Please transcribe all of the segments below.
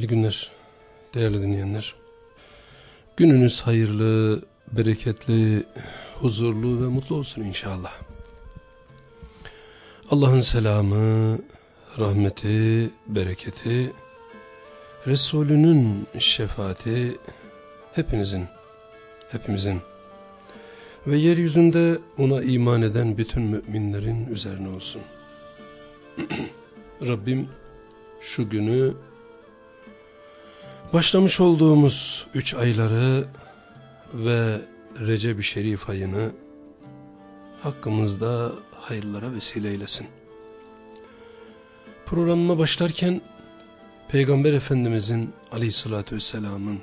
Hayırlı günler değerli dinleyenler. Gününüz hayırlı, bereketli, huzurlu ve mutlu olsun inşallah. Allah'ın selamı, rahmeti, bereketi, Resulünün şefaati hepinizin, hepimizin ve yeryüzünde ona iman eden bütün müminlerin üzerine olsun. Rabbim şu günü başlamış olduğumuz üç ayları ve Recep-i Şerif ayını hakkımızda hayırlara vesile eylesin. Programıma başlarken Peygamber Efendimizin aleyhissalatü vesselamın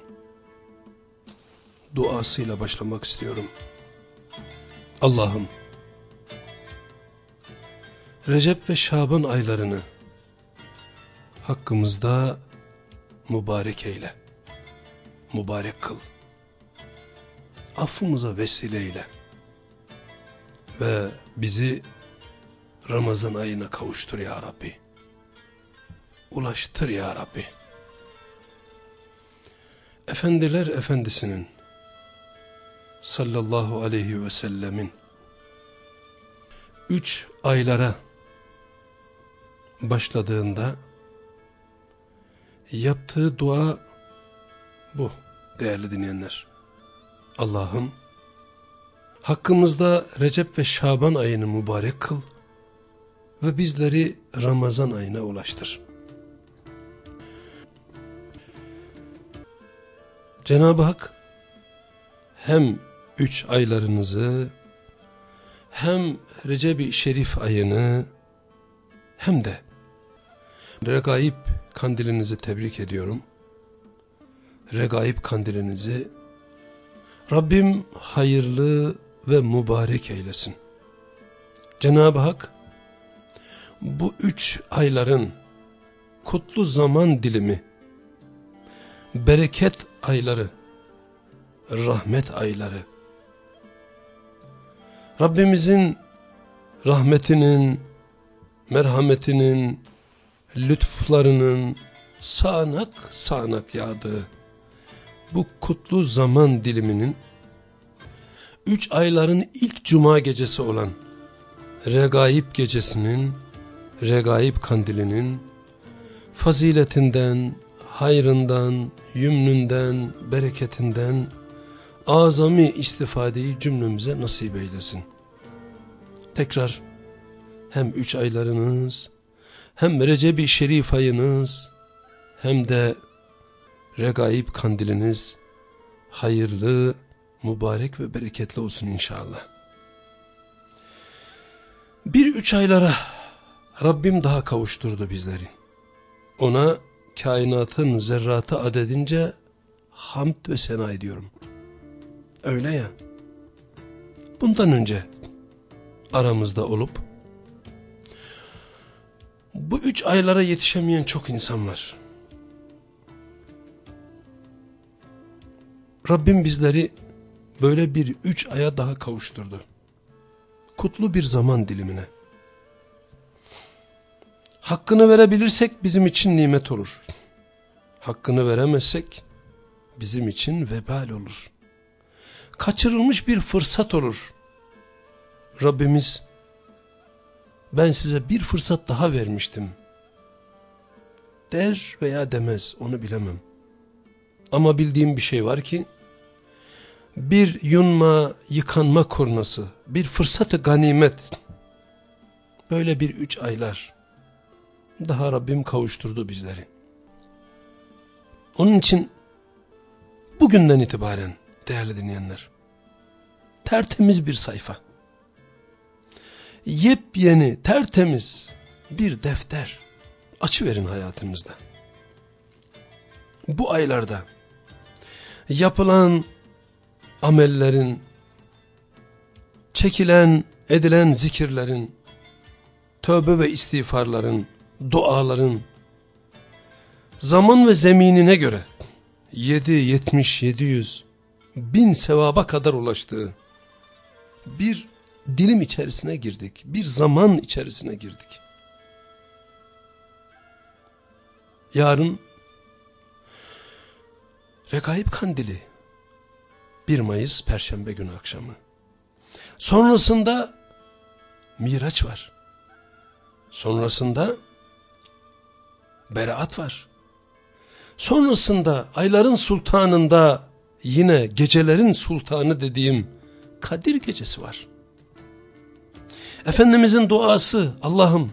duasıyla başlamak istiyorum. Allah'ım Recep ve Şaban aylarını hakkımızda mübarek eyle. Mübarek kıl. Affımıza vesile eyle. Ve bizi Ramazan ayına kavuştur ya Rabbi. Ulaştır ya Rabbi. Efendiler Efendisi'nin sallallahu aleyhi ve sellemin üç aylara başladığında yaptığı dua bu değerli dinleyenler. Allah'ım hakkımızda Recep ve Şaban ayını mübarek kıl ve bizleri Ramazan ayına ulaştır. Cenab-ı Hak hem üç aylarınızı hem Recep-i Şerif ayını hem de Regaib kandilinizi tebrik ediyorum. Regaib kandilinizi Rabbim hayırlı ve mübarek eylesin. Cenab-ı Hak bu üç ayların kutlu zaman dilimi, bereket ayları, rahmet ayları, Rabbimizin rahmetinin, merhametinin, lütuflarının sağanak sağanak yağdığı bu kutlu zaman diliminin üç ayların ilk cuma gecesi olan Regaib gecesinin, Regaib kandilinin faziletinden, hayrından, yümnünden, bereketinden azami istifadeyi cümlemize nasip eylesin. Tekrar hem üç aylarınız hem Recep-i Şerif ayınız hem de Regaib kandiliniz hayırlı, mübarek ve bereketli olsun inşallah. Bir üç aylara Rabbim daha kavuşturdu bizleri. Ona kainatın zerratı adedince hamd ve sena ediyorum. Öyle ya. Bundan önce aramızda olup bu üç aylara yetişemeyen çok insan var. Rabbim bizleri böyle bir üç aya daha kavuşturdu. Kutlu bir zaman dilimine. Hakkını verebilirsek bizim için nimet olur. Hakkını veremezsek bizim için vebal olur. Kaçırılmış bir fırsat olur. Rabbimiz ben size bir fırsat daha vermiştim. Der veya demez onu bilemem. Ama bildiğim bir şey var ki bir yunma yıkanma kurnası, bir fırsatı ganimet. Böyle bir üç aylar daha Rabbim kavuşturdu bizleri. Onun için bugünden itibaren değerli dinleyenler tertemiz bir sayfa yepyeni, tertemiz bir defter açıverin hayatınızda. Bu aylarda yapılan amellerin, çekilen, edilen zikirlerin, tövbe ve istiğfarların, duaların, zaman ve zeminine göre 7, 70, 700, bin sevaba kadar ulaştığı bir dilim içerisine girdik. Bir zaman içerisine girdik. Yarın Regaib Kandili 1 Mayıs Perşembe günü akşamı. Sonrasında Miraç var. Sonrasında Beraat var. Sonrasında ayların sultanında yine gecelerin sultanı dediğim Kadir gecesi var. Efendimizin duası Allah'ım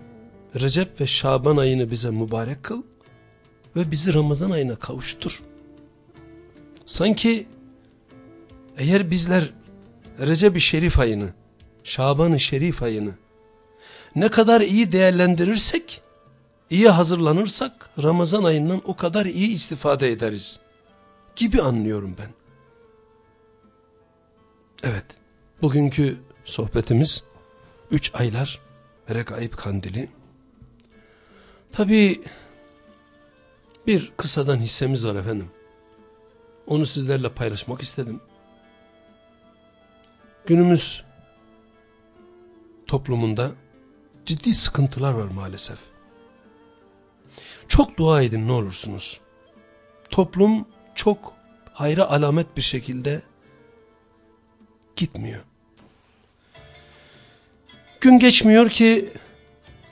Recep ve Şaban ayını bize mübarek kıl ve bizi Ramazan ayına kavuştur. Sanki eğer bizler Recep-i Şerif ayını, Şaban-ı Şerif ayını ne kadar iyi değerlendirirsek, iyi hazırlanırsak Ramazan ayından o kadar iyi istifade ederiz gibi anlıyorum ben. Evet, bugünkü sohbetimiz üç aylar Regaib Kandili. Tabi bir kısadan hissemiz var efendim. Onu sizlerle paylaşmak istedim. Günümüz toplumunda ciddi sıkıntılar var maalesef. Çok dua edin ne olursunuz. Toplum çok hayra alamet bir şekilde gitmiyor. Gün geçmiyor ki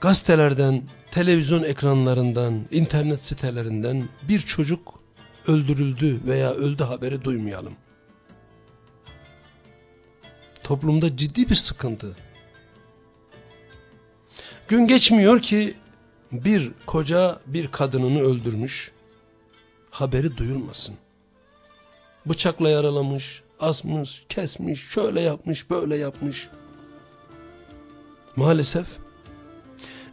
gazetelerden, televizyon ekranlarından, internet sitelerinden bir çocuk öldürüldü veya öldü haberi duymayalım. Toplumda ciddi bir sıkıntı. Gün geçmiyor ki bir koca bir kadınını öldürmüş, haberi duyulmasın. Bıçakla yaralamış, asmış, kesmiş, şöyle yapmış, böyle yapmış. Maalesef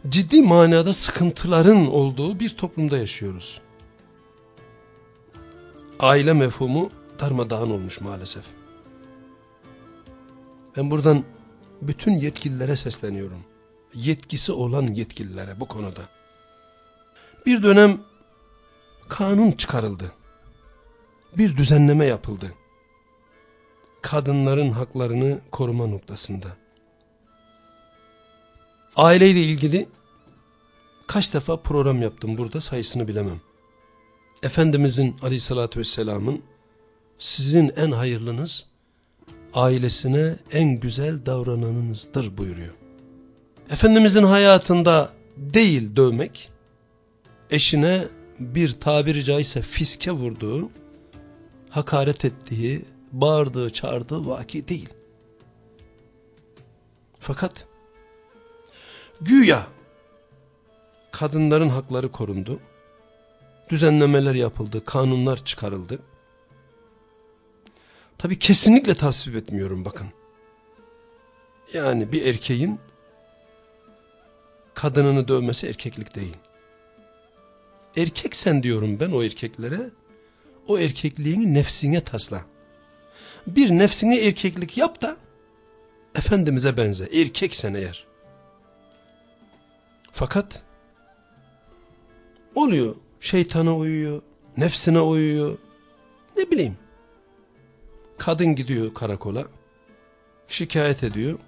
ciddi manada sıkıntıların olduğu bir toplumda yaşıyoruz. Aile mefhumu darmadağın olmuş maalesef. Ben buradan bütün yetkililere sesleniyorum. Yetkisi olan yetkililere bu konuda. Bir dönem kanun çıkarıldı. Bir düzenleme yapıldı. Kadınların haklarını koruma noktasında. Aileyle ilgili kaç defa program yaptım burada sayısını bilemem. Efendimizin aleyhissalatü vesselamın sizin en hayırlınız ailesine en güzel davrananınızdır buyuruyor. Efendimizin hayatında değil dövmek, eşine bir tabiri caizse fiske vurduğu, hakaret ettiği, bağırdığı, çağırdığı vaki değil. Fakat güya kadınların hakları korundu, düzenlemeler yapıldı, kanunlar çıkarıldı. Tabi kesinlikle tasvip etmiyorum bakın. Yani bir erkeğin kadınını dövmesi erkeklik değil. Erkeksen diyorum ben o erkeklere, o erkekliğini nefsine tasla. Bir nefsine erkeklik yap da, Efendimiz'e benze, erkeksen eğer. Fakat, oluyor, şeytana uyuyor, nefsine uyuyor, ne bileyim. Kadın gidiyor karakola, şikayet ediyor.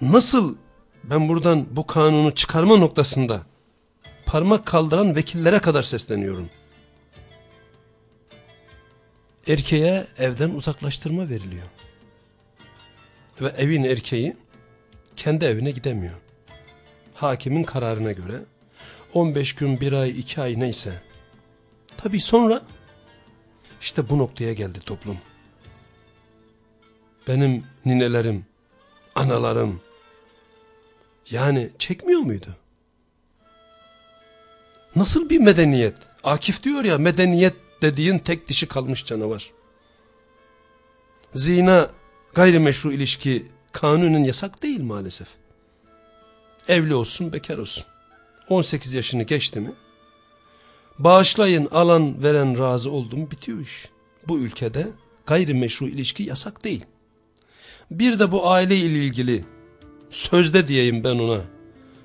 Nasıl ben buradan bu kanunu çıkarma noktasında parmak kaldıran vekillere kadar sesleniyorum. Erkeğe evden uzaklaştırma veriliyor. Ve evin erkeği kendi evine gidemiyor. Hakimin kararına göre 15 gün, 1 ay, 2 ay neyse. Tabi sonra işte bu noktaya geldi toplum. Benim ninelerim, analarım yani çekmiyor muydu? Nasıl bir medeniyet? Akif diyor ya medeniyet dediğin tek dişi kalmış canavar. Zina gayrimeşru ilişki kanunun yasak değil maalesef. Evli olsun bekar olsun. 18 yaşını geçti mi? Bağışlayın alan veren razı oldum bitiyor iş. Bu ülkede gayrimeşru ilişki yasak değil. Bir de bu aile ile ilgili sözde diyeyim ben ona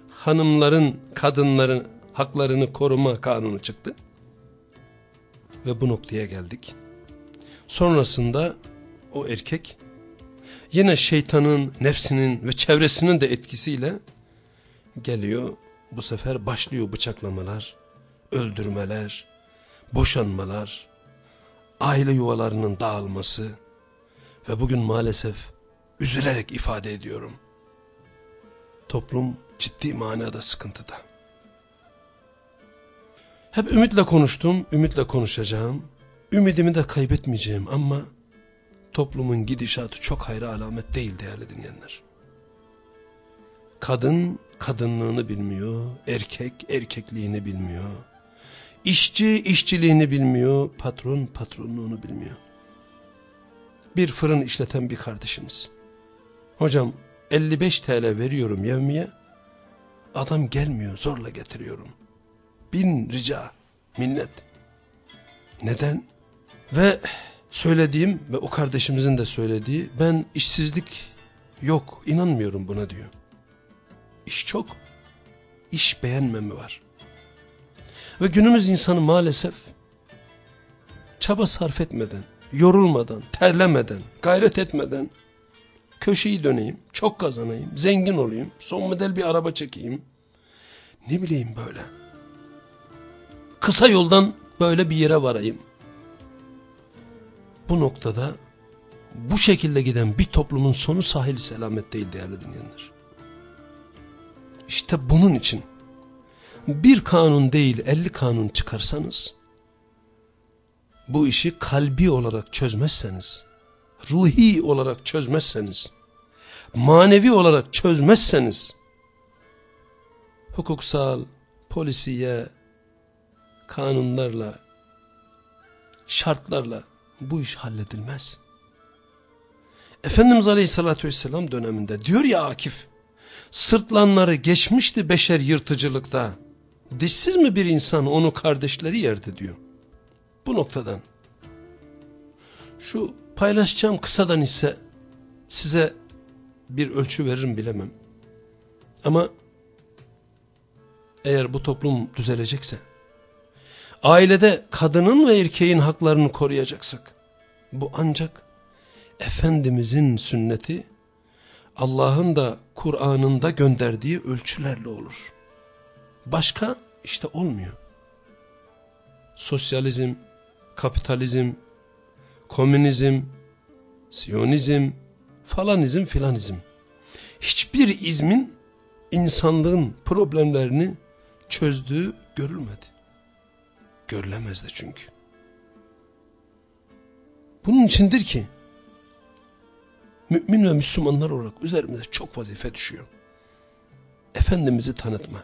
hanımların kadınların haklarını koruma kanunu çıktı. Ve bu noktaya geldik. Sonrasında o erkek yine şeytanın, nefsinin ve çevresinin de etkisiyle geliyor. Bu sefer başlıyor bıçaklamalar, öldürmeler, boşanmalar, aile yuvalarının dağılması ve bugün maalesef üzülerek ifade ediyorum. Toplum ciddi manada sıkıntıda. Hep ümitle konuştum, ümitle konuşacağım. Ümidimi de kaybetmeyeceğim ama toplumun gidişatı çok hayra alamet değil değerli dinleyenler. Kadın kadınlığını bilmiyor, erkek erkekliğini bilmiyor. İşçi işçiliğini bilmiyor, patron patronluğunu bilmiyor. Bir fırın işleten bir kardeşimiz. Hocam 55 TL veriyorum yevmiye. Adam gelmiyor zorla getiriyorum. Bin rica minnet. Neden? Ve söylediğim ve o kardeşimizin de söylediği ben işsizlik yok inanmıyorum buna diyor. İş çok. İş beğenmemi var. Ve günümüz insanı maalesef çaba sarf etmeden, yorulmadan, terlemeden, gayret etmeden köşeyi döneyim, çok kazanayım, zengin olayım, son model bir araba çekeyim. Ne bileyim böyle. Kısa yoldan böyle bir yere varayım. Bu noktada bu şekilde giden bir toplumun sonu sahil selamet değil değerli dinleyenler. İşte bunun için bir kanun değil elli kanun çıkarsanız bu işi kalbi olarak çözmezseniz ruhi olarak çözmezseniz manevi olarak çözmezseniz hukuksal, polisiye, kanunlarla, şartlarla bu iş halledilmez. Efendimiz Aleyhisselatü Vesselam döneminde diyor ya Akif, sırtlanları geçmişti beşer yırtıcılıkta. Dişsiz mi bir insan onu kardeşleri yerdi diyor. Bu noktadan. Şu paylaşacağım kısadan ise size bir ölçü veririm bilemem. Ama eğer bu toplum düzelecekse, ailede kadının ve erkeğin haklarını koruyacaksak, bu ancak Efendimizin sünneti, Allah'ın da Kur'an'ında gönderdiği ölçülerle olur. Başka işte olmuyor. Sosyalizm, kapitalizm, komünizm, siyonizm, falanizm filanizm. Hiçbir izmin insanlığın problemlerini çözdüğü görülmedi. Görülemez de çünkü. Bunun içindir ki mümin ve Müslümanlar olarak üzerimize çok vazife düşüyor. Efendimiz'i tanıtma.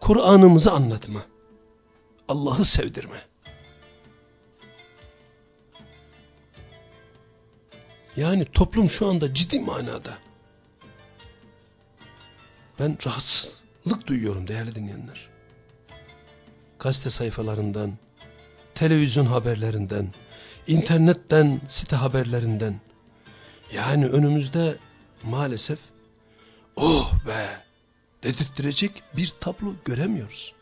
Kur'an'ımızı anlatma. Allah'ı sevdirme. Yani toplum şu anda ciddi manada. Ben rahatsızlık duyuyorum değerli dinleyenler. Gazete sayfalarından, televizyon haberlerinden, internetten, site haberlerinden. Yani önümüzde maalesef oh be dedirttirecek bir tablo göremiyoruz.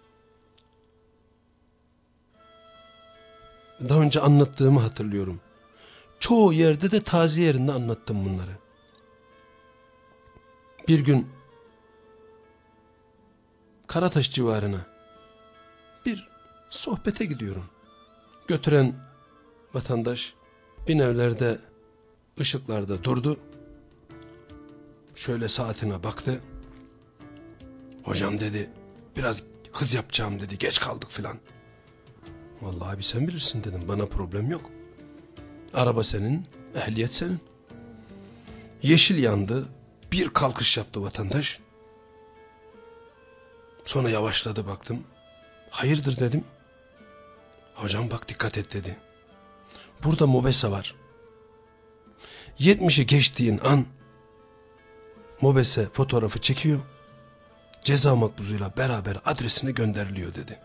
Daha önce anlattığımı hatırlıyorum. Çoğu yerde de taziye yerinde anlattım bunları. Bir gün Karataş civarına bir sohbete gidiyorum. Götüren vatandaş bin evlerde ışıklarda durdu. Şöyle saatine baktı. Hocam dedi biraz hız yapacağım dedi geç kaldık filan. Vallahi abi sen bilirsin dedim bana problem yok. Araba senin, ehliyet senin. Yeşil yandı, bir kalkış yaptı vatandaş. Sonra yavaşladı baktım. Hayırdır dedim. Hocam bak dikkat et dedi. Burada mobese var. 70'i geçtiğin an mobese fotoğrafı çekiyor. Ceza makbuzuyla beraber adresine gönderiliyor dedi.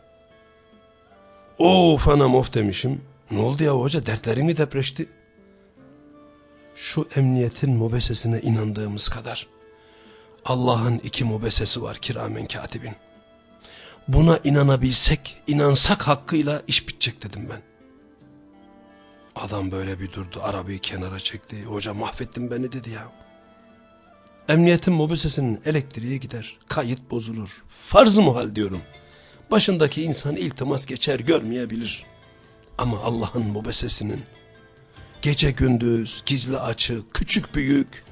Of anam of demişim. Ne oldu ya hoca dertlerin mi depreşti? Şu emniyetin mobesesine inandığımız kadar Allah'ın iki mobesesi var kiramen katibin. Buna inanabilsek, inansak hakkıyla iş bitecek dedim ben. Adam böyle bir durdu, arabayı kenara çekti. Hoca mahvettin beni dedi ya. Emniyetin mobesesinin elektriği gider, kayıt bozulur. Farz-ı muhal diyorum. Başındaki insan iltimas geçer görmeyebilir. Ama Allah'ın mubesesinin gece gündüz, gizli açık, küçük büyük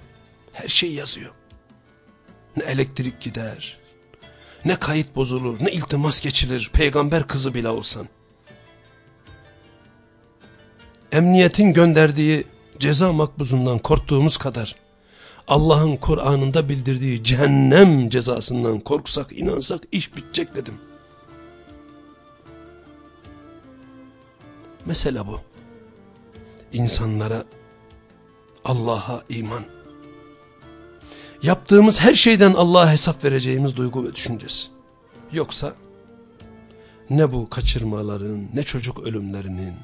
her şey yazıyor. Ne elektrik gider, ne kayıt bozulur, ne iltimas geçilir peygamber kızı bile olsan. Emniyetin gönderdiği ceza makbuzundan korktuğumuz kadar Allah'ın Kur'an'ında bildirdiği cehennem cezasından korksak, inansak iş bitecek dedim. Mesele bu. İnsanlara Allah'a iman. Yaptığımız her şeyden Allah'a hesap vereceğimiz duygu ve düşüncesi. Yoksa ne bu kaçırmaların, ne çocuk ölümlerinin,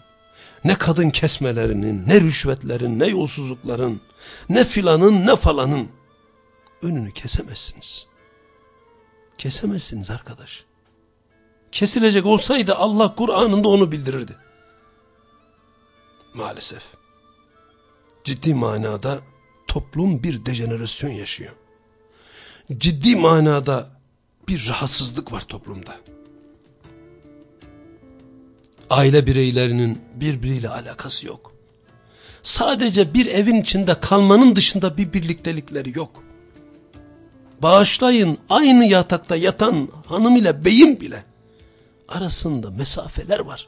ne kadın kesmelerinin, ne rüşvetlerin, ne yolsuzlukların, ne filanın, ne falanın önünü kesemezsiniz. Kesemezsiniz arkadaş. Kesilecek olsaydı Allah Kur'an'ında onu bildirirdi. Maalesef. Ciddi manada toplum bir dejenerasyon yaşıyor. Ciddi manada bir rahatsızlık var toplumda. Aile bireylerinin birbiriyle alakası yok. Sadece bir evin içinde kalmanın dışında bir birliktelikleri yok. Bağışlayın aynı yatakta yatan hanım ile beyim bile arasında mesafeler var.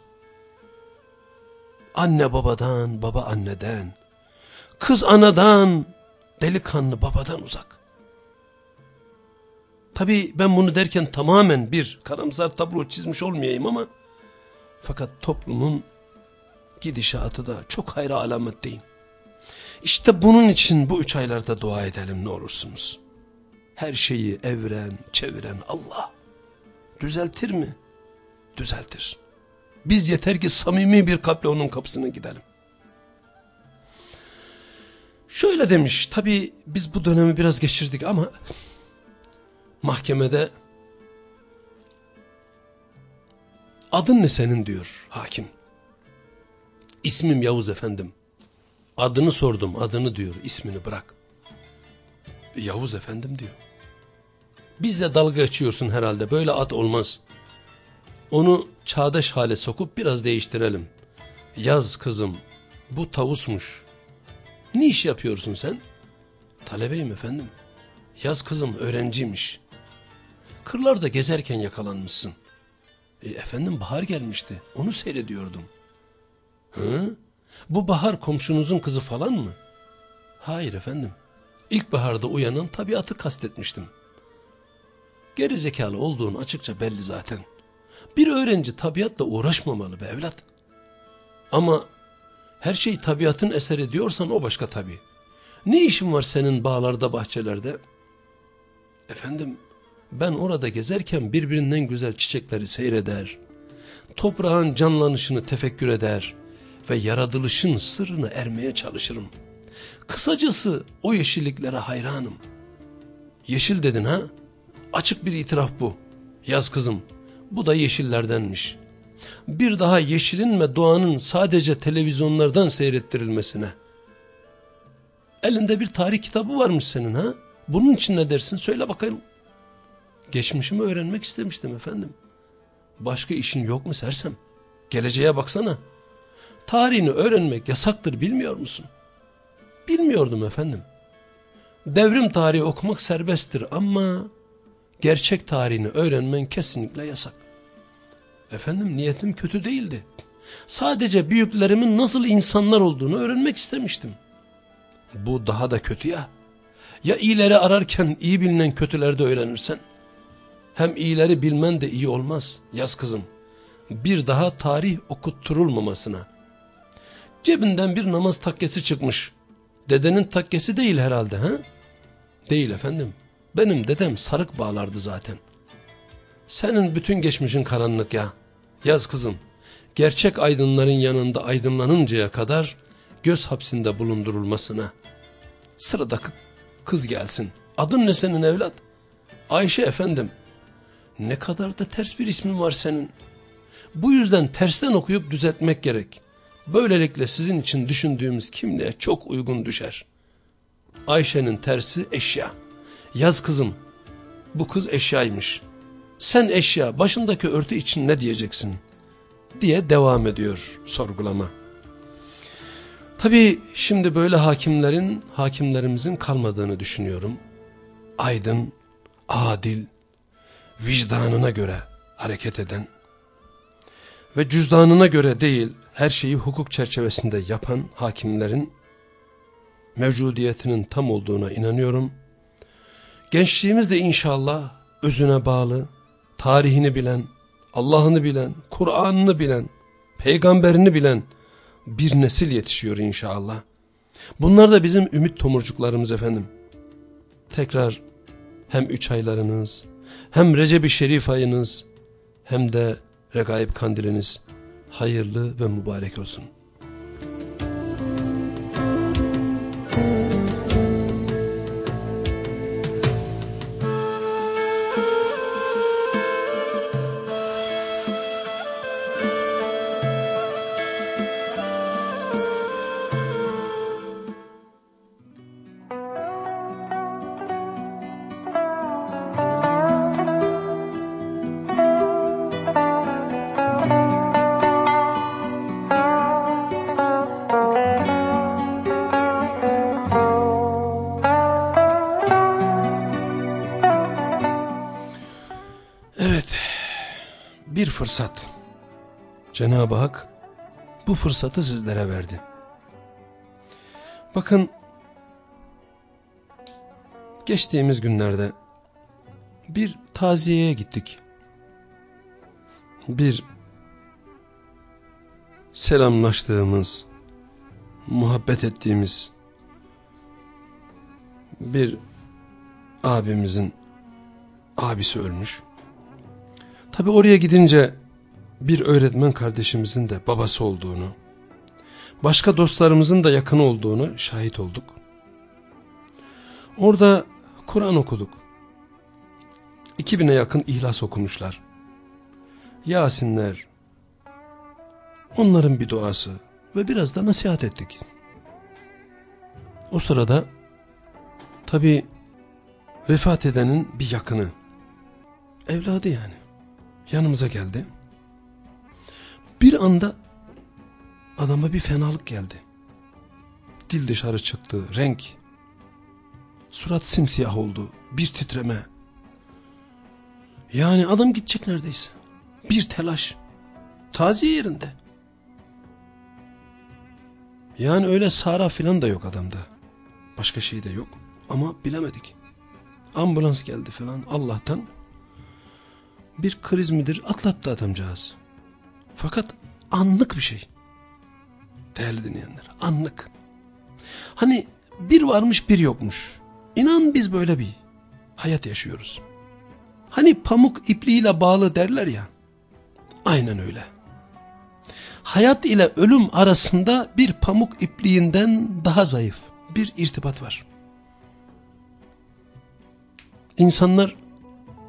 Anne babadan, baba anneden, kız anadan, delikanlı babadan uzak. Tabi ben bunu derken tamamen bir karamsar tablo çizmiş olmayayım ama fakat toplumun gidişatı da çok hayra alamet değil. İşte bunun için bu üç aylarda dua edelim ne olursunuz. Her şeyi evren, çeviren Allah. Düzeltir mi? Düzeltir. Biz yeter ki samimi bir kalple onun kapısına gidelim. Şöyle demiş, tabi biz bu dönemi biraz geçirdik ama mahkemede adın ne senin diyor hakim. İsmim Yavuz efendim. Adını sordum adını diyor ismini bırak. Yavuz efendim diyor. Bizle dalga geçiyorsun herhalde böyle ad olmaz. Onu çağdaş hale sokup biraz değiştirelim. Yaz kızım bu tavusmuş. Ne iş yapıyorsun sen? Talebeyim efendim. Yaz kızım öğrenciymiş. Kırlarda gezerken yakalanmışsın. E, efendim bahar gelmişti. Onu seyrediyordum. Hı? Bu bahar komşunuzun kızı falan mı? Hayır efendim. İlkbaharda uyanan tabiatı kastetmiştim. Geri zekalı olduğunu açıkça belli zaten. Bir öğrenci tabiatla uğraşmamalı be evlat. Ama her şey tabiatın eseri diyorsan o başka tabi. Ne işin var senin bağlarda bahçelerde? Efendim ben orada gezerken birbirinden güzel çiçekleri seyreder. Toprağın canlanışını tefekkür eder ve yaratılışın sırrını ermeye çalışırım. Kısacası o yeşilliklere hayranım. Yeşil dedin ha? Açık bir itiraf bu. Yaz kızım, bu da yeşillerdenmiş. Bir daha yeşilin ve doğanın sadece televizyonlardan seyrettirilmesine. Elinde bir tarih kitabı varmış senin ha? Bunun için ne dersin? Söyle bakayım. Geçmişimi öğrenmek istemiştim efendim. Başka işin yok mu sersem? Geleceğe baksana. Tarihini öğrenmek yasaktır bilmiyor musun? Bilmiyordum efendim. Devrim tarihi okumak serbesttir ama gerçek tarihini öğrenmen kesinlikle yasak. Efendim niyetim kötü değildi. Sadece büyüklerimin nasıl insanlar olduğunu öğrenmek istemiştim. Bu daha da kötü ya. Ya iyileri ararken iyi bilinen kötüleri de öğrenirsen? Hem iyileri bilmen de iyi olmaz yaz kızım. Bir daha tarih okutturulmamasına. Cebinden bir namaz takkesi çıkmış. Dedenin takkesi değil herhalde ha? Değil efendim. Benim dedem sarık bağlardı zaten. Senin bütün geçmişin karanlık ya. Yaz kızım. Gerçek aydınların yanında aydınlanıncaya kadar göz hapsinde bulundurulmasına. Sıradaki kız gelsin. Adın ne senin evlat? Ayşe efendim. Ne kadar da ters bir ismin var senin. Bu yüzden tersten okuyup düzeltmek gerek. Böylelikle sizin için düşündüğümüz kimliğe çok uygun düşer. Ayşe'nin tersi eşya. Yaz kızım. Bu kız eşyaymış. Sen eşya başındaki örtü için ne diyeceksin? diye devam ediyor sorgulama. Tabi şimdi böyle hakimlerin, hakimlerimizin kalmadığını düşünüyorum. Aydın, adil, vicdanına göre hareket eden ve cüzdanına göre değil her şeyi hukuk çerçevesinde yapan hakimlerin mevcudiyetinin tam olduğuna inanıyorum. Gençliğimiz de inşallah özüne bağlı, tarihini bilen, Allah'ını bilen, Kur'an'ını bilen, peygamberini bilen bir nesil yetişiyor inşallah. Bunlar da bizim ümit tomurcuklarımız efendim. Tekrar hem üç aylarınız, hem Recep-i Şerif ayınız, hem de Regaib kandiliniz hayırlı ve mübarek olsun. Cenab-ı Hak bu fırsatı sizlere verdi. Bakın geçtiğimiz günlerde bir taziyeye gittik. Bir selamlaştığımız, muhabbet ettiğimiz bir abimizin abisi ölmüş. Tabi oraya gidince bir öğretmen kardeşimizin de babası olduğunu, başka dostlarımızın da yakın olduğunu şahit olduk. Orada Kur'an okuduk. 2000'e yakın ihlas okumuşlar. Yasinler, onların bir duası ve biraz da nasihat ettik. O sırada tabi vefat edenin bir yakını, evladı yani yanımıza geldi. Bir anda adama bir fenalık geldi. Dil dışarı çıktı, renk. Surat simsiyah oldu, bir titreme. Yani adam gidecek neredeyse. Bir telaş. Taziye yerinde. Yani öyle sara filan da yok adamda. Başka şey de yok. Ama bilemedik. Ambulans geldi falan Allah'tan bir kriz midir atlattı adamcağız. Fakat anlık bir şey. Değerli dinleyenler anlık. Hani bir varmış bir yokmuş. İnan biz böyle bir hayat yaşıyoruz. Hani pamuk ipliğiyle bağlı derler ya. Aynen öyle. Hayat ile ölüm arasında bir pamuk ipliğinden daha zayıf bir irtibat var. İnsanlar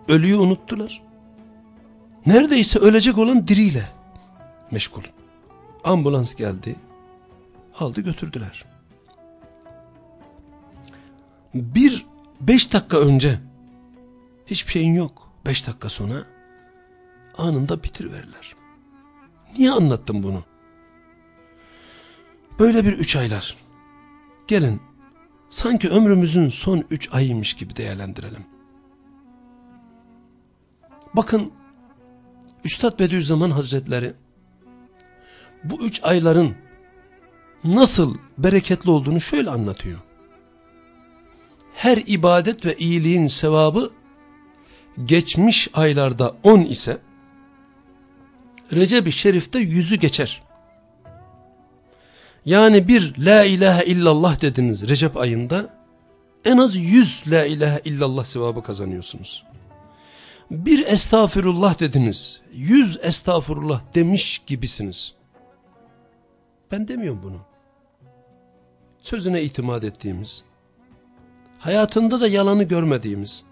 ölüyü unuttular. Neredeyse ölecek olan diriyle meşgul. Ambulans geldi. Aldı götürdüler. Bir beş dakika önce hiçbir şeyin yok. Beş dakika sonra anında bitiriverirler. Niye anlattım bunu? Böyle bir üç aylar. Gelin sanki ömrümüzün son üç ayıymış gibi değerlendirelim. Bakın Üstad Bediüzzaman Hazretleri bu üç ayların nasıl bereketli olduğunu şöyle anlatıyor. Her ibadet ve iyiliğin sevabı geçmiş aylarda on ise Recep-i Şerif'te yüzü geçer. Yani bir La ilahe illallah dediniz Recep ayında en az yüz La ilahe illallah sevabı kazanıyorsunuz bir estağfirullah dediniz, yüz estağfurullah demiş gibisiniz. Ben demiyorum bunu. Sözüne itimat ettiğimiz, hayatında da yalanı görmediğimiz,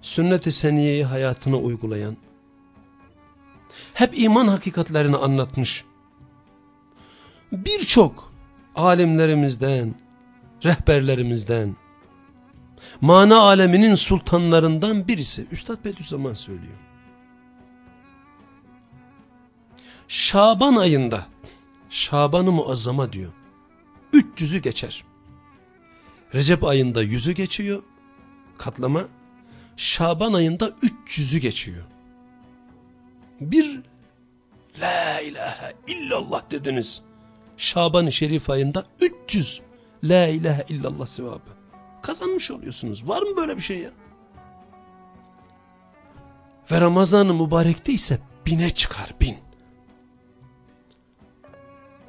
sünnet-i seniyeyi hayatına uygulayan, hep iman hakikatlerini anlatmış, birçok alimlerimizden, rehberlerimizden, mana aleminin sultanlarından birisi. Üstad Bediüzzaman söylüyor. Şaban ayında Şaban-ı Muazzama diyor. 300'ü geçer. Recep ayında yüzü geçiyor katlama. Şaban ayında 300'ü geçiyor. Bir La ilahe illallah dediniz. Şaban-ı Şerif ayında 300 La ilahe illallah sevabı. Kazanmış oluyorsunuz. Var mı böyle bir şey ya? Ve Ramazan-ı Mübarek'te ise bine çıkar bin.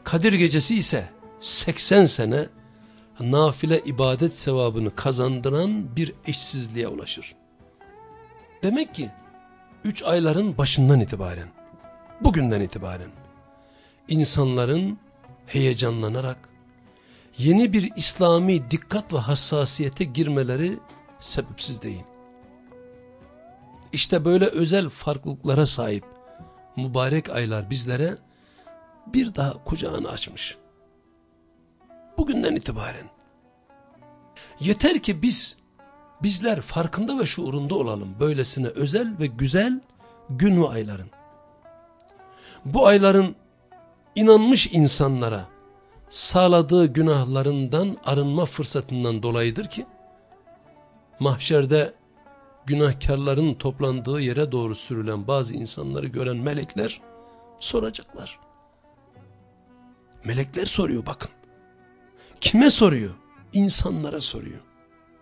Kadir gecesi ise 80 sene nafile ibadet sevabını kazandıran bir eşsizliğe ulaşır. Demek ki 3 ayların başından itibaren, bugünden itibaren insanların heyecanlanarak yeni bir İslami dikkat ve hassasiyete girmeleri sebepsiz değil. İşte böyle özel farklılıklara sahip mübarek aylar bizlere bir daha kucağını açmış. Bugünden itibaren. Yeter ki biz, bizler farkında ve şuurunda olalım böylesine özel ve güzel gün ve ayların. Bu ayların inanmış insanlara sağladığı günahlarından arınma fırsatından dolayıdır ki, mahşerde günahkarların toplandığı yere doğru sürülen bazı insanları gören melekler soracaklar. Melekler soruyor bakın. Kime soruyor? İnsanlara soruyor.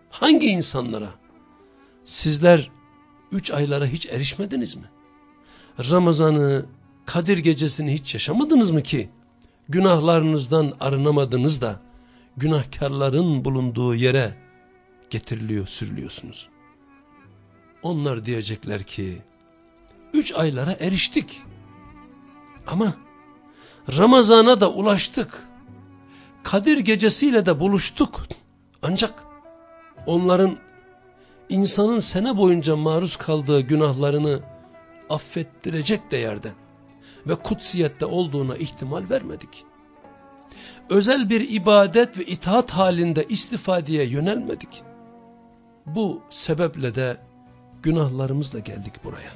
Hangi insanlara? Sizler üç aylara hiç erişmediniz mi? Ramazan'ı, Kadir gecesini hiç yaşamadınız mı ki? Günahlarınızdan arınamadınız da günahkarların bulunduğu yere getiriliyor, sürülüyorsunuz. Onlar diyecekler ki, üç aylara eriştik. Ama Ramazan'a da ulaştık. Kadir gecesiyle de buluştuk. Ancak onların insanın sene boyunca maruz kaldığı günahlarını affettirecek değerde ve kutsiyette olduğuna ihtimal vermedik. Özel bir ibadet ve itaat halinde istifadeye yönelmedik. Bu sebeple de günahlarımızla geldik buraya.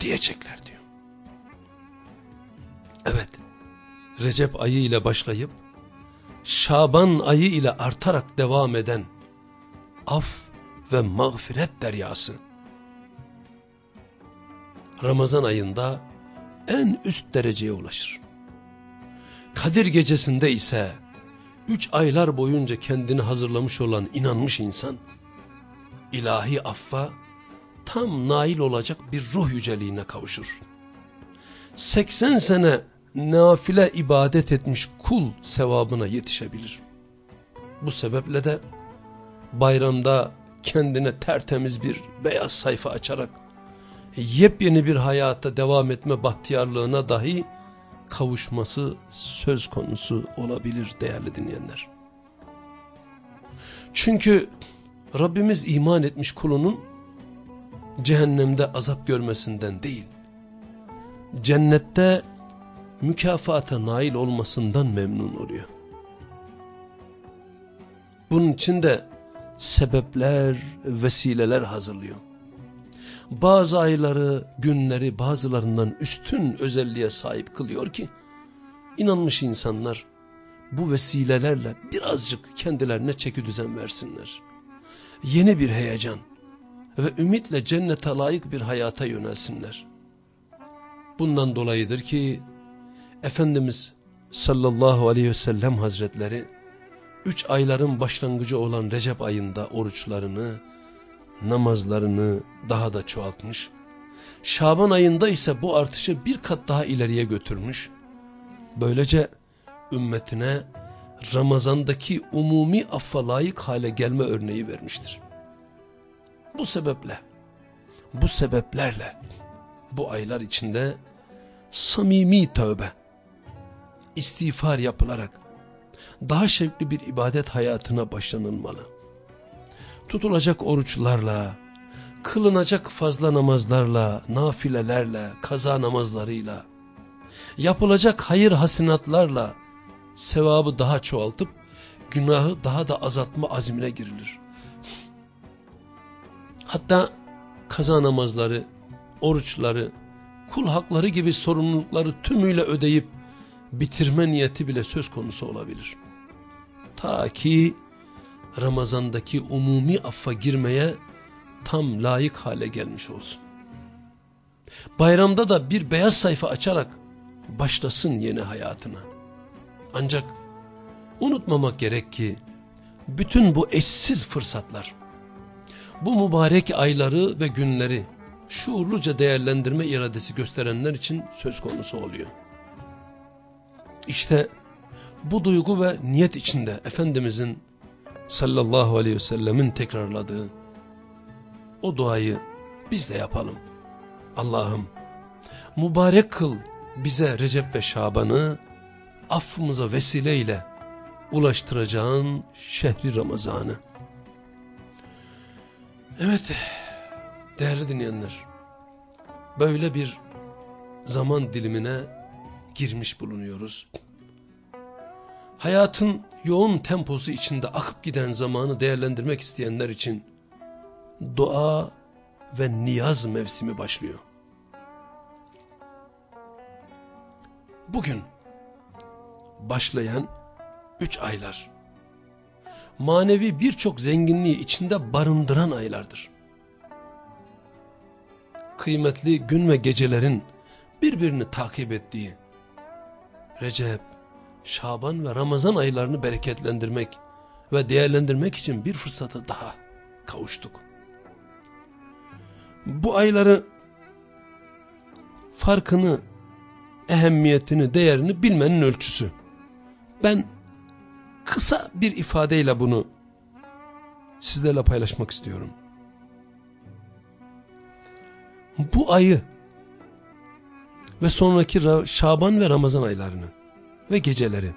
Diyecekler diyor. Evet, Recep ayı ile başlayıp Şaban ayı ile artarak devam eden af ve mağfiret deryası. Ramazan ayında en üst dereceye ulaşır. Kadir gecesinde ise üç aylar boyunca kendini hazırlamış olan inanmış insan, ilahi affa tam nail olacak bir ruh yüceliğine kavuşur. 80 sene nafile ibadet etmiş kul sevabına yetişebilir. Bu sebeple de bayramda kendine tertemiz bir beyaz sayfa açarak yepyeni bir hayata devam etme bahtiyarlığına dahi kavuşması söz konusu olabilir değerli dinleyenler. Çünkü Rabbimiz iman etmiş kulunun cehennemde azap görmesinden değil, cennette mükafata nail olmasından memnun oluyor. Bunun için de sebepler, vesileler hazırlıyor. Bazı ayları, günleri bazılarından üstün özelliğe sahip kılıyor ki, inanmış insanlar bu vesilelerle birazcık kendilerine çeki düzen versinler. Yeni bir heyecan ve ümitle cennete layık bir hayata yönelsinler. Bundan dolayıdır ki Efendimiz sallallahu aleyhi ve sellem hazretleri üç ayların başlangıcı olan Recep ayında oruçlarını, namazlarını daha da çoğaltmış. Şaban ayında ise bu artışı bir kat daha ileriye götürmüş. Böylece ümmetine Ramazan'daki umumi affa layık hale gelme örneği vermiştir. Bu sebeple, bu sebeplerle bu aylar içinde samimi tövbe, istiğfar yapılarak daha şevkli bir ibadet hayatına başlanılmalı. Tutulacak oruçlarla, kılınacak fazla namazlarla, nafilelerle, kaza namazlarıyla, yapılacak hayır hasinatlarla sevabı daha çoğaltıp günahı daha da azaltma azmine girilir. Hatta kaza namazları, oruçları, kul hakları gibi sorumlulukları tümüyle ödeyip bitirme niyeti bile söz konusu olabilir. Ta ki Ramazan'daki umumi affa girmeye tam layık hale gelmiş olsun. Bayramda da bir beyaz sayfa açarak başlasın yeni hayatına. Ancak unutmamak gerek ki bütün bu eşsiz fırsatlar, bu mübarek ayları ve günleri şuurluca değerlendirme iradesi gösterenler için söz konusu oluyor. İşte bu duygu ve niyet içinde Efendimizin sallallahu aleyhi ve sellemin tekrarladığı o duayı biz de yapalım. Allah'ım mübarek kıl bize Recep ve Şaban'ı affımıza vesileyle ulaştıracağın şehri Ramazan'ı. Evet değerli dinleyenler böyle bir zaman dilimine girmiş bulunuyoruz. Hayatın yoğun temposu içinde akıp giden zamanı değerlendirmek isteyenler için dua ve niyaz mevsimi başlıyor. Bugün başlayan üç aylar manevi birçok zenginliği içinde barındıran aylardır. Kıymetli gün ve gecelerin birbirini takip ettiği Recep, Şaban ve Ramazan aylarını bereketlendirmek ve değerlendirmek için bir fırsata daha kavuştuk. Bu ayları farkını, ehemmiyetini, değerini bilmenin ölçüsü. Ben kısa bir ifadeyle bunu sizlerle paylaşmak istiyorum. Bu ayı ve sonraki Şaban ve Ramazan aylarını ve geceleri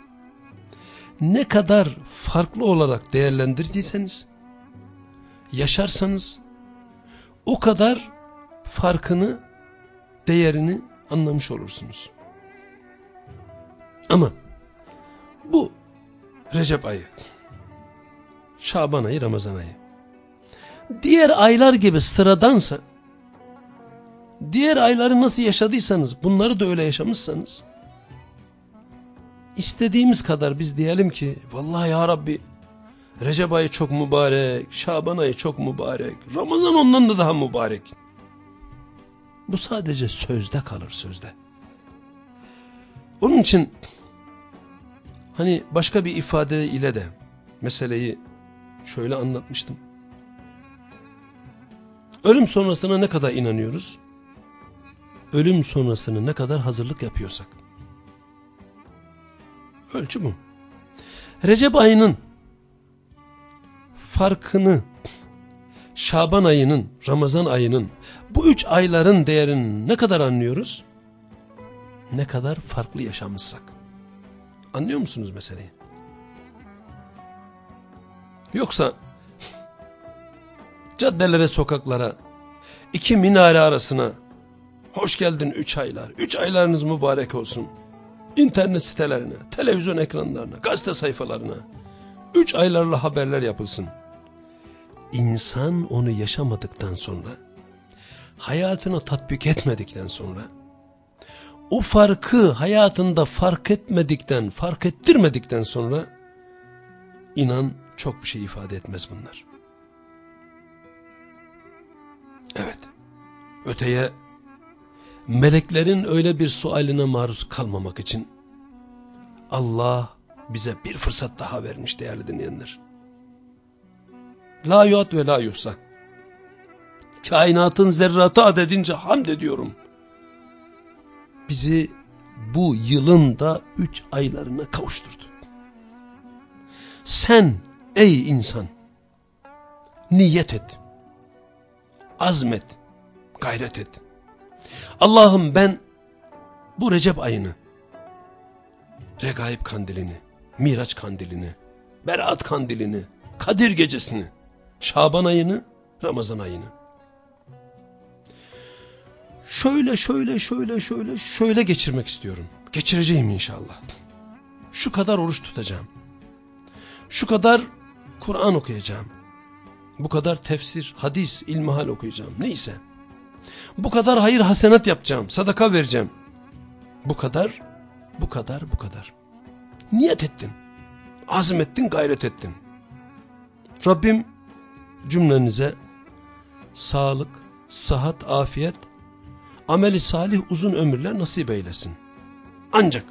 ne kadar farklı olarak değerlendirdiyseniz, yaşarsanız o kadar farkını, değerini anlamış olursunuz. Ama bu Recep ayı, Şaban ayı, Ramazan ayı. Diğer aylar gibi sıradansa, diğer ayları nasıl yaşadıysanız, bunları da öyle yaşamışsanız, istediğimiz kadar biz diyelim ki, vallahi ya Rabbi, Recep ayı çok mübarek, Şaban ayı çok mübarek, Ramazan ondan da daha mübarek. Bu sadece sözde kalır sözde. Onun için hani başka bir ifade ile de meseleyi şöyle anlatmıştım. Ölüm sonrasına ne kadar inanıyoruz? Ölüm sonrasını ne kadar hazırlık yapıyorsak. Ölçü bu. Recep ayının farkını Şaban ayının, Ramazan ayının bu üç ayların değerini ne kadar anlıyoruz? Ne kadar farklı yaşamışsak. Anlıyor musunuz meseleyi? Yoksa caddelere, sokaklara, iki minare arasına hoş geldin üç aylar, üç aylarınız mübarek olsun. İnternet sitelerine, televizyon ekranlarına, gazete sayfalarına, üç aylarla haberler yapılsın. İnsan onu yaşamadıktan sonra, hayatına tatbik etmedikten sonra, o farkı hayatında fark etmedikten, fark ettirmedikten sonra, inan çok bir şey ifade etmez bunlar. Evet, öteye, meleklerin öyle bir sualine maruz kalmamak için, Allah bize bir fırsat daha vermiş değerli dinleyenler. La yuat ve la yuhsa. Kainatın zerratı adedince hamd ediyorum. Bizi bu yılın da üç aylarına kavuşturdu. Sen ey insan niyet et. Azmet. Gayret et. Allah'ım ben bu Recep ayını Regaib kandilini, Miraç kandilini, Berat kandilini, Kadir gecesini Şaban ayını, Ramazan ayını. Şöyle şöyle şöyle şöyle şöyle geçirmek istiyorum. Geçireceğim inşallah. Şu kadar oruç tutacağım. Şu kadar Kur'an okuyacağım. Bu kadar tefsir, hadis, ilmihal okuyacağım. Neyse. Bu kadar hayır hasenat yapacağım, sadaka vereceğim. Bu kadar, bu kadar, bu kadar. Niyet ettin. Azim ettin, gayret ettin. Rabbim cümlenize sağlık, sıhhat, afiyet, ameli salih uzun ömürler nasip eylesin. Ancak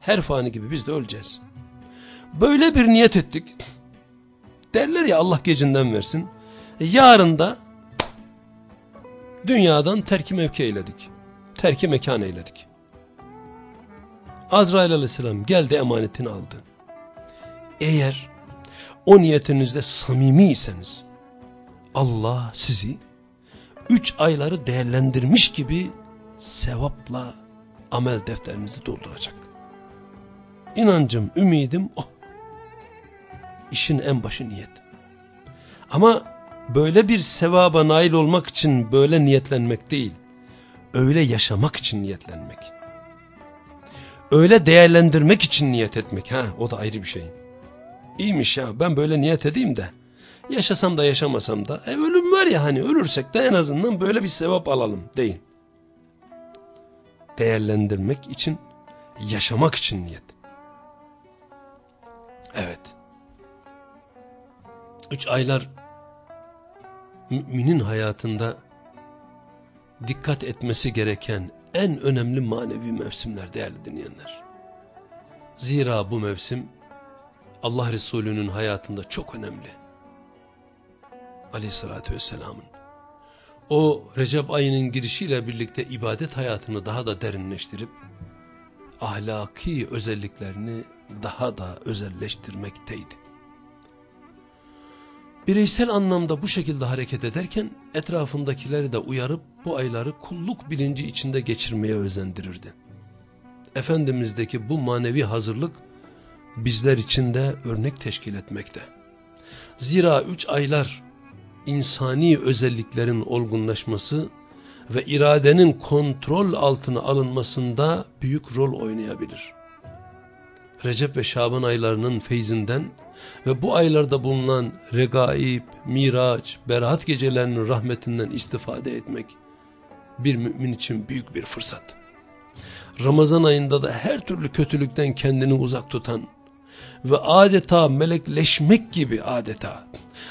her fani gibi biz de öleceğiz. Böyle bir niyet ettik. Derler ya Allah gecinden versin. Yarın da dünyadan terki mevki eyledik. Terki mekan eyledik. Azrail aleyhisselam geldi emanetini aldı. Eğer o niyetinizde samimiyseniz Allah sizi üç ayları değerlendirmiş gibi sevapla amel defterinizi dolduracak. İnancım, ümidim o. İşin en başı niyet. Ama böyle bir sevaba nail olmak için böyle niyetlenmek değil. Öyle yaşamak için niyetlenmek. Öyle değerlendirmek için niyet etmek. Ha, o da ayrı bir şey. İyiymiş ya ben böyle niyet edeyim de. Yaşasam da yaşamasam da. E, ölüm var ya hani ölürsek de en azından böyle bir sevap alalım değil. Değerlendirmek için, yaşamak için niyet. Evet. Üç aylar müminin hayatında dikkat etmesi gereken en önemli manevi mevsimler değerli dinleyenler. Zira bu mevsim Allah Resulü'nün hayatında çok önemli. Aleyhissalatü vesselamın. O Recep ayının girişiyle birlikte ibadet hayatını daha da derinleştirip ahlaki özelliklerini daha da özelleştirmekteydi. Bireysel anlamda bu şekilde hareket ederken etrafındakileri de uyarıp bu ayları kulluk bilinci içinde geçirmeye özendirirdi. Efendimiz'deki bu manevi hazırlık bizler için de örnek teşkil etmekte. Zira üç aylar insani özelliklerin olgunlaşması ve iradenin kontrol altına alınmasında büyük rol oynayabilir. Recep ve Şaban aylarının feyzinden ve bu aylarda bulunan regaib, miraç, beraat gecelerinin rahmetinden istifade etmek bir mümin için büyük bir fırsat. Ramazan ayında da her türlü kötülükten kendini uzak tutan ve adeta melekleşmek gibi adeta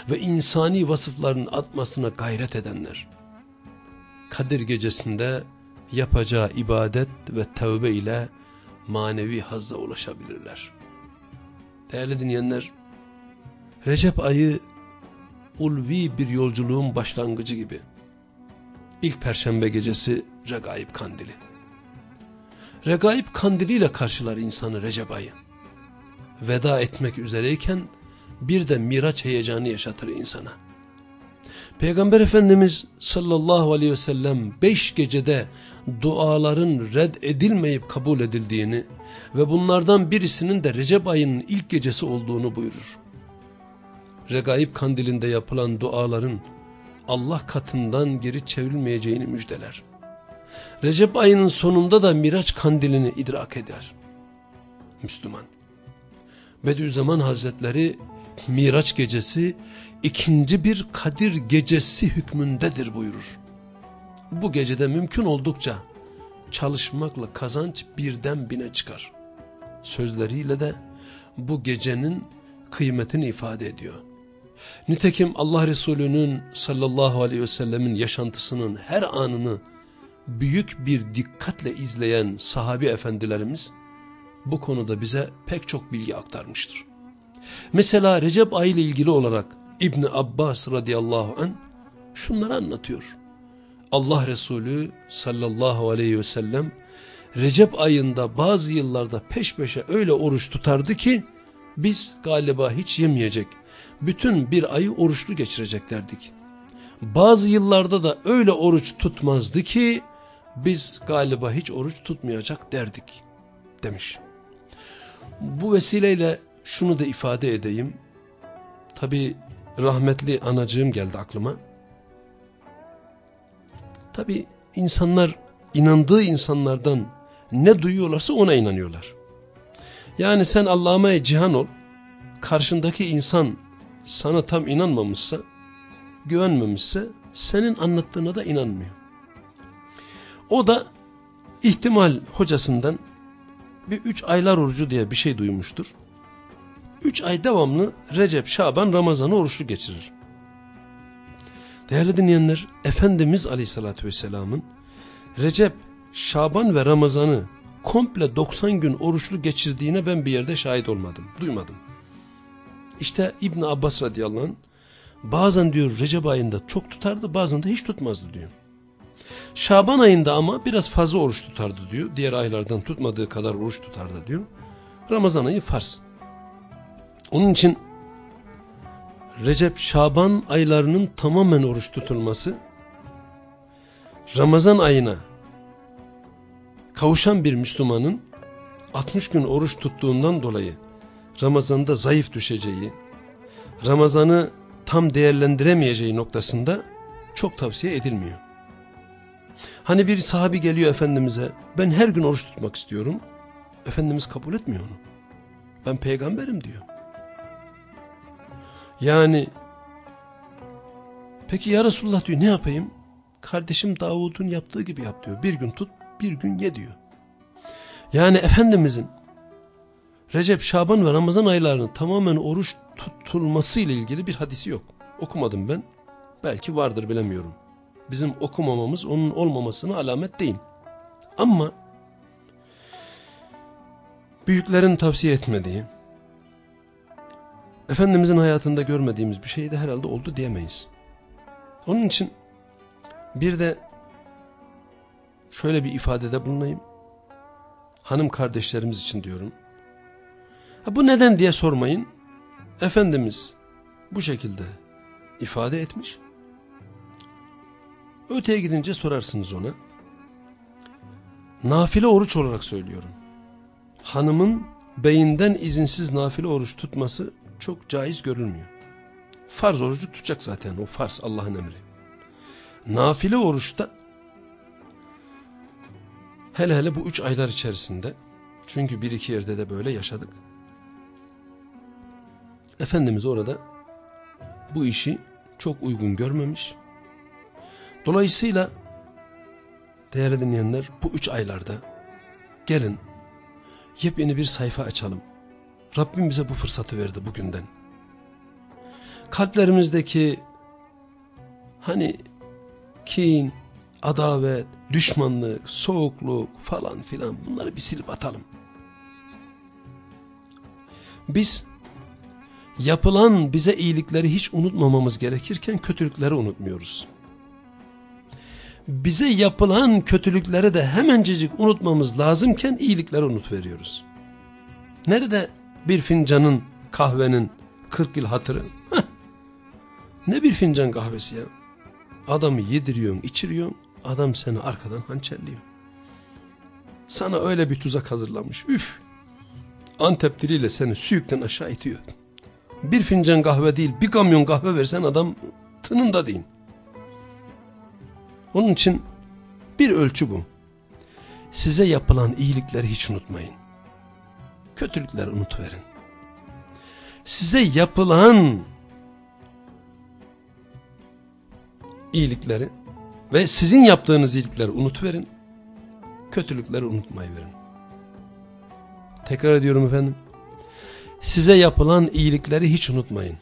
ve insani vasıfların atmasına gayret edenler. Kadir gecesinde yapacağı ibadet ve tövbe ile manevi hazza ulaşabilirler. Değerli dinleyenler, Recep ayı ulvi bir yolculuğun başlangıcı gibi. İlk perşembe gecesi Regaib Kandili. Regaib kandiliyle karşılar insanı Recep ayı. Veda etmek üzereyken bir de miraç heyecanı yaşatır insana. Peygamber Efendimiz sallallahu aleyhi ve sellem beş gecede duaların red edilmeyip kabul edildiğini ve bunlardan birisinin de Recep ayının ilk gecesi olduğunu buyurur. Regaib kandilinde yapılan duaların Allah katından geri çevrilmeyeceğini müjdeler. Recep ayının sonunda da Miraç kandilini idrak eder. Müslüman. Bediüzzaman Hazretleri Miraç gecesi ikinci bir Kadir gecesi hükmündedir buyurur. Bu gecede mümkün oldukça çalışmakla kazanç birden bine çıkar. Sözleriyle de bu gecenin kıymetini ifade ediyor. Nitekim Allah Resulü'nün sallallahu aleyhi ve sellemin yaşantısının her anını büyük bir dikkatle izleyen sahabi efendilerimiz bu konuda bize pek çok bilgi aktarmıştır. Mesela Recep ayı ile ilgili olarak İbni Abbas radıyallahu an şunları anlatıyor. Allah Resulü sallallahu aleyhi ve sellem Recep ayında bazı yıllarda peş peşe öyle oruç tutardı ki biz galiba hiç yemeyecek, bütün bir ayı oruçlu geçireceklerdik. Bazı yıllarda da öyle oruç tutmazdı ki biz galiba hiç oruç tutmayacak derdik demiş. Bu vesileyle şunu da ifade edeyim. Tabi rahmetli anacığım geldi aklıma. Tabi insanlar inandığı insanlardan ne duyuyorlarsa ona inanıyorlar. Yani sen Allah'ıma cihan ol, karşındaki insan sana tam inanmamışsa, güvenmemişse senin anlattığına da inanmıyor. O da ihtimal hocasından bir üç aylar orucu diye bir şey duymuştur. Üç ay devamlı Recep, Şaban, Ramazan'ı oruçlu geçirir. Değerli dinleyenler, Efendimiz Aleyhisselatü Vesselam'ın Recep, Şaban ve Ramazan'ı komple 90 gün oruçlu geçirdiğine ben bir yerde şahit olmadım, duymadım. İşte İbn Abbas radıyallahu anh bazen diyor Recep ayında çok tutardı bazen de hiç tutmazdı diyor. Şaban ayında ama biraz fazla oruç tutardı diyor. Diğer aylardan tutmadığı kadar oruç tutardı diyor. Ramazan ayı farz. Onun için Recep Şaban aylarının tamamen oruç tutulması Ramazan ayına kavuşan bir Müslümanın 60 gün oruç tuttuğundan dolayı Ramazan'da zayıf düşeceği, Ramazan'ı tam değerlendiremeyeceği noktasında çok tavsiye edilmiyor. Hani bir sahabi geliyor Efendimiz'e ben her gün oruç tutmak istiyorum. Efendimiz kabul etmiyor onu. Ben peygamberim diyor. Yani peki ya Resulullah diyor ne yapayım? Kardeşim Davud'un yaptığı gibi yap diyor. Bir gün tut bir gün ye diyor. Yani Efendimizin Recep, Şaban ve Ramazan aylarının tamamen oruç tutulması ile ilgili bir hadisi yok. Okumadım ben. Belki vardır bilemiyorum. Bizim okumamamız onun olmamasına alamet değil. Ama büyüklerin tavsiye etmediği, Efendimizin hayatında görmediğimiz bir şey de herhalde oldu diyemeyiz. Onun için bir de şöyle bir ifadede bulunayım. Hanım kardeşlerimiz için diyorum. Bu neden diye sormayın. Efendimiz bu şekilde ifade etmiş. Öteye gidince sorarsınız ona. Nafile oruç olarak söylüyorum. Hanımın beyinden izinsiz nafile oruç tutması çok caiz görülmüyor. Farz orucu tutacak zaten o farz Allah'ın emri. Nafile oruçta hele hele bu üç aylar içerisinde çünkü bir iki yerde de böyle yaşadık. Efendimiz orada bu işi çok uygun görmemiş. Dolayısıyla değerli dinleyenler bu üç aylarda gelin yepyeni bir sayfa açalım. Rabbim bize bu fırsatı verdi bugünden. Kalplerimizdeki hani kin, adavet, düşmanlık, soğukluk falan filan bunları bir silip atalım. Biz yapılan bize iyilikleri hiç unutmamamız gerekirken kötülükleri unutmuyoruz. Bize yapılan kötülükleri de hemencecik unutmamız lazımken iyilikleri unutuveriyoruz. Nerede bir fincanın kahvenin 40 yıl hatırı? Heh. Ne bir fincan kahvesi ya? Adamı yediriyorsun, içiriyorsun, adam seni arkadan hançerliyor. Sana öyle bir tuzak hazırlamış, üf! Antep diliyle seni suyuktan aşağı itiyor. Bir fincan kahve değil, bir kamyon kahve versen adam tınında değil. Onun için bir ölçü bu. Size yapılan iyilikleri hiç unutmayın. Kötülükleri unutuverin. Size yapılan iyilikleri ve sizin yaptığınız iyilikleri unutuverin. Kötülükleri unutmayı verin. Tekrar ediyorum efendim. Size yapılan iyilikleri hiç unutmayın.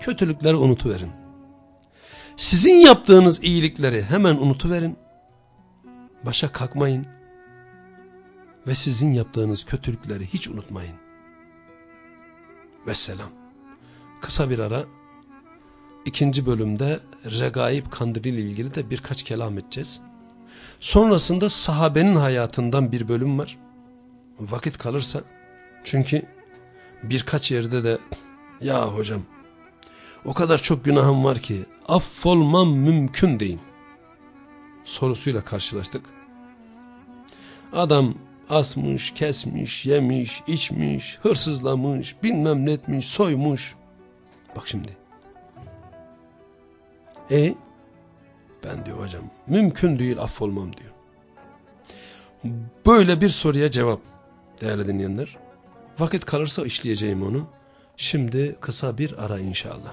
Kötülükleri unutuverin. Sizin yaptığınız iyilikleri hemen unutuverin. Başa kalkmayın. Ve sizin yaptığınız kötülükleri hiç unutmayın. Vesselam. Kısa bir ara. ikinci bölümde Regaib Kandili ile ilgili de birkaç kelam edeceğiz. Sonrasında sahabenin hayatından bir bölüm var. Vakit kalırsa. Çünkü birkaç yerde de ya hocam o kadar çok günahım var ki affolmam mümkün değil sorusuyla karşılaştık. Adam asmış, kesmiş, yemiş, içmiş, hırsızlamış, bilmem ne etmiş, soymuş. Bak şimdi. E ben diyor hocam mümkün değil affolmam diyor. Böyle bir soruya cevap değerli dinleyenler. Vakit kalırsa işleyeceğim onu. Şimdi kısa bir ara inşallah.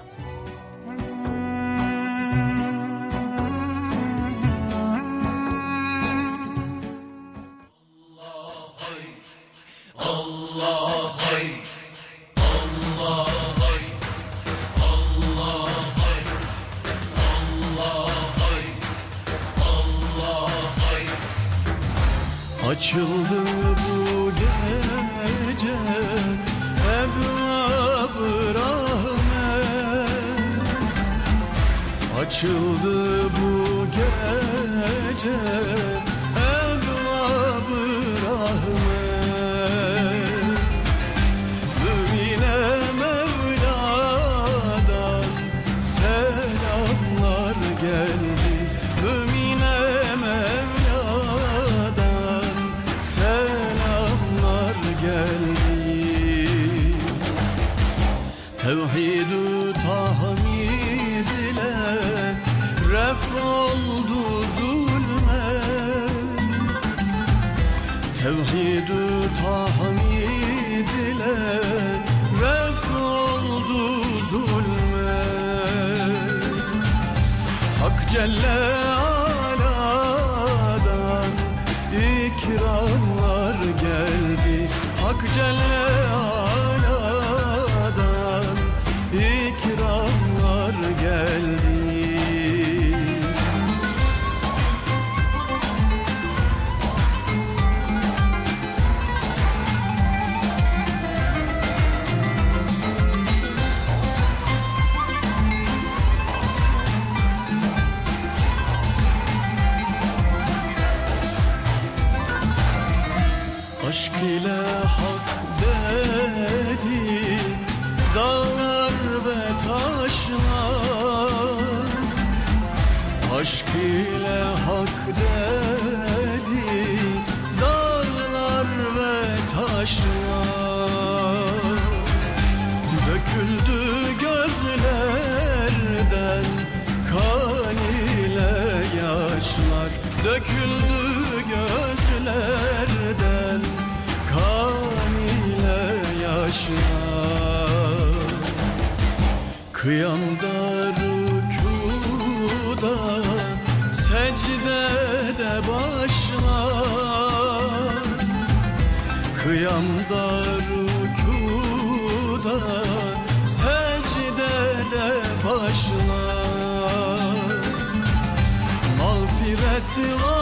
hak dedi Dağlar ve taşlar. Aşk ile hak dedi Dağlar ve taşlar. Döküldü gözlerden Kan ile yaşlar. Döküldü gözler Kıyamda rükuda secdede başla Kıyamda rükuda secdede başla Mağfiret var.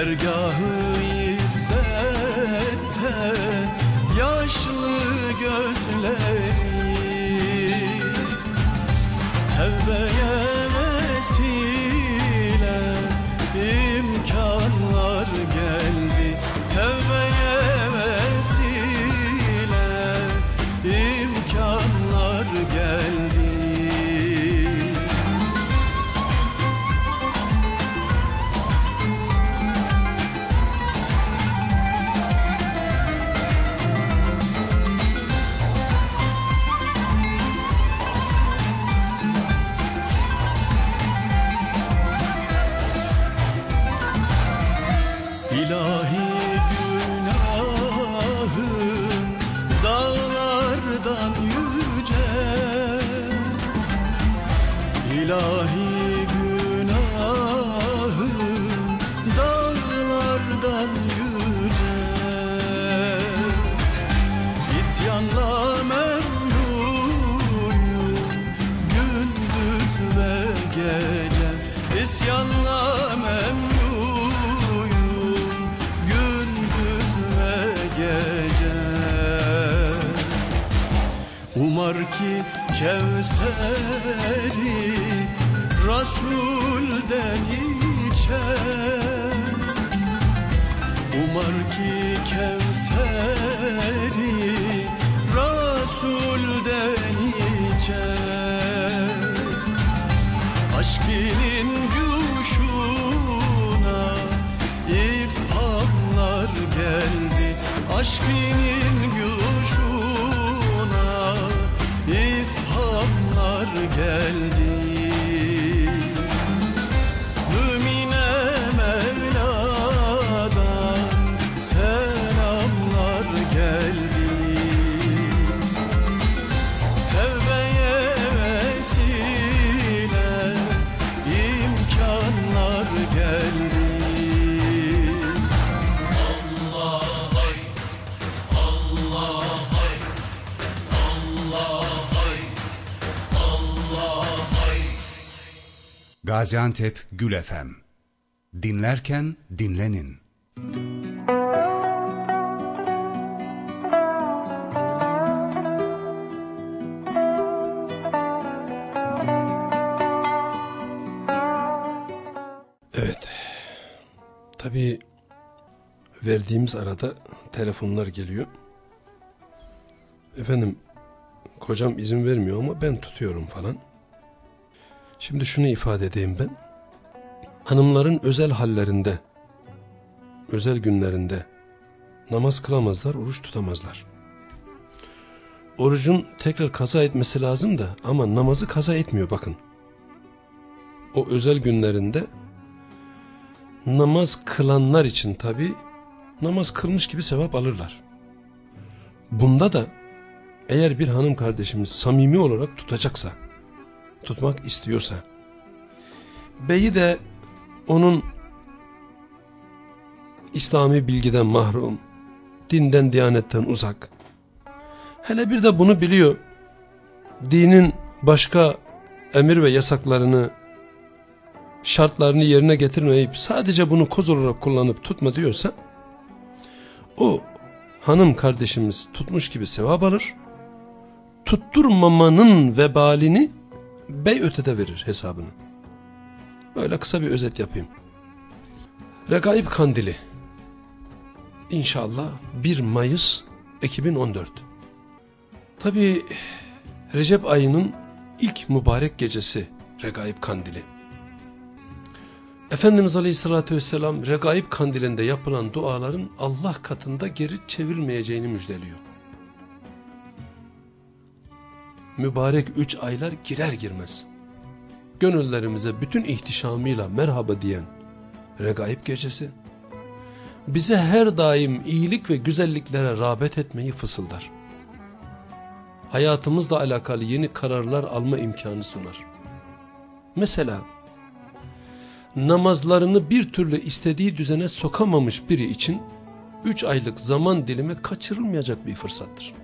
dergahı Gaziantep Gül Efem Dinlerken dinlenin. Evet. Tabii verdiğimiz arada telefonlar geliyor. Efendim kocam izin vermiyor ama ben tutuyorum falan. Şimdi şunu ifade edeyim ben. Hanımların özel hallerinde, özel günlerinde namaz kılamazlar, oruç tutamazlar. Orucun tekrar kaza etmesi lazım da ama namazı kaza etmiyor bakın. O özel günlerinde namaz kılanlar için tabi namaz kılmış gibi sevap alırlar. Bunda da eğer bir hanım kardeşimiz samimi olarak tutacaksa, tutmak istiyorsa, beyi de onun İslami bilgiden mahrum, dinden diyanetten uzak, hele bir de bunu biliyor, dinin başka emir ve yasaklarını şartlarını yerine getirmeyip sadece bunu koz olarak kullanıp tutma diyorsa o hanım kardeşimiz tutmuş gibi sevap alır. Tutturmamanın vebalini bey ötede verir hesabını. Böyle kısa bir özet yapayım. Regaib Kandili İnşallah 1 Mayıs 2014 Tabi Recep ayının ilk mübarek gecesi Regaib Kandili Efendimiz Aleyhisselatü Vesselam Regaib kandilinde yapılan duaların Allah katında geri çevrilmeyeceğini müjdeliyor. Mübarek üç aylar girer girmez. Gönüllerimize bütün ihtişamıyla merhaba diyen Regaib gecesi, bize her daim iyilik ve güzelliklere rağbet etmeyi fısıldar. Hayatımızla alakalı yeni kararlar alma imkanı sunar. Mesela, namazlarını bir türlü istediği düzene sokamamış biri için 3 aylık zaman dilimi kaçırılmayacak bir fırsattır.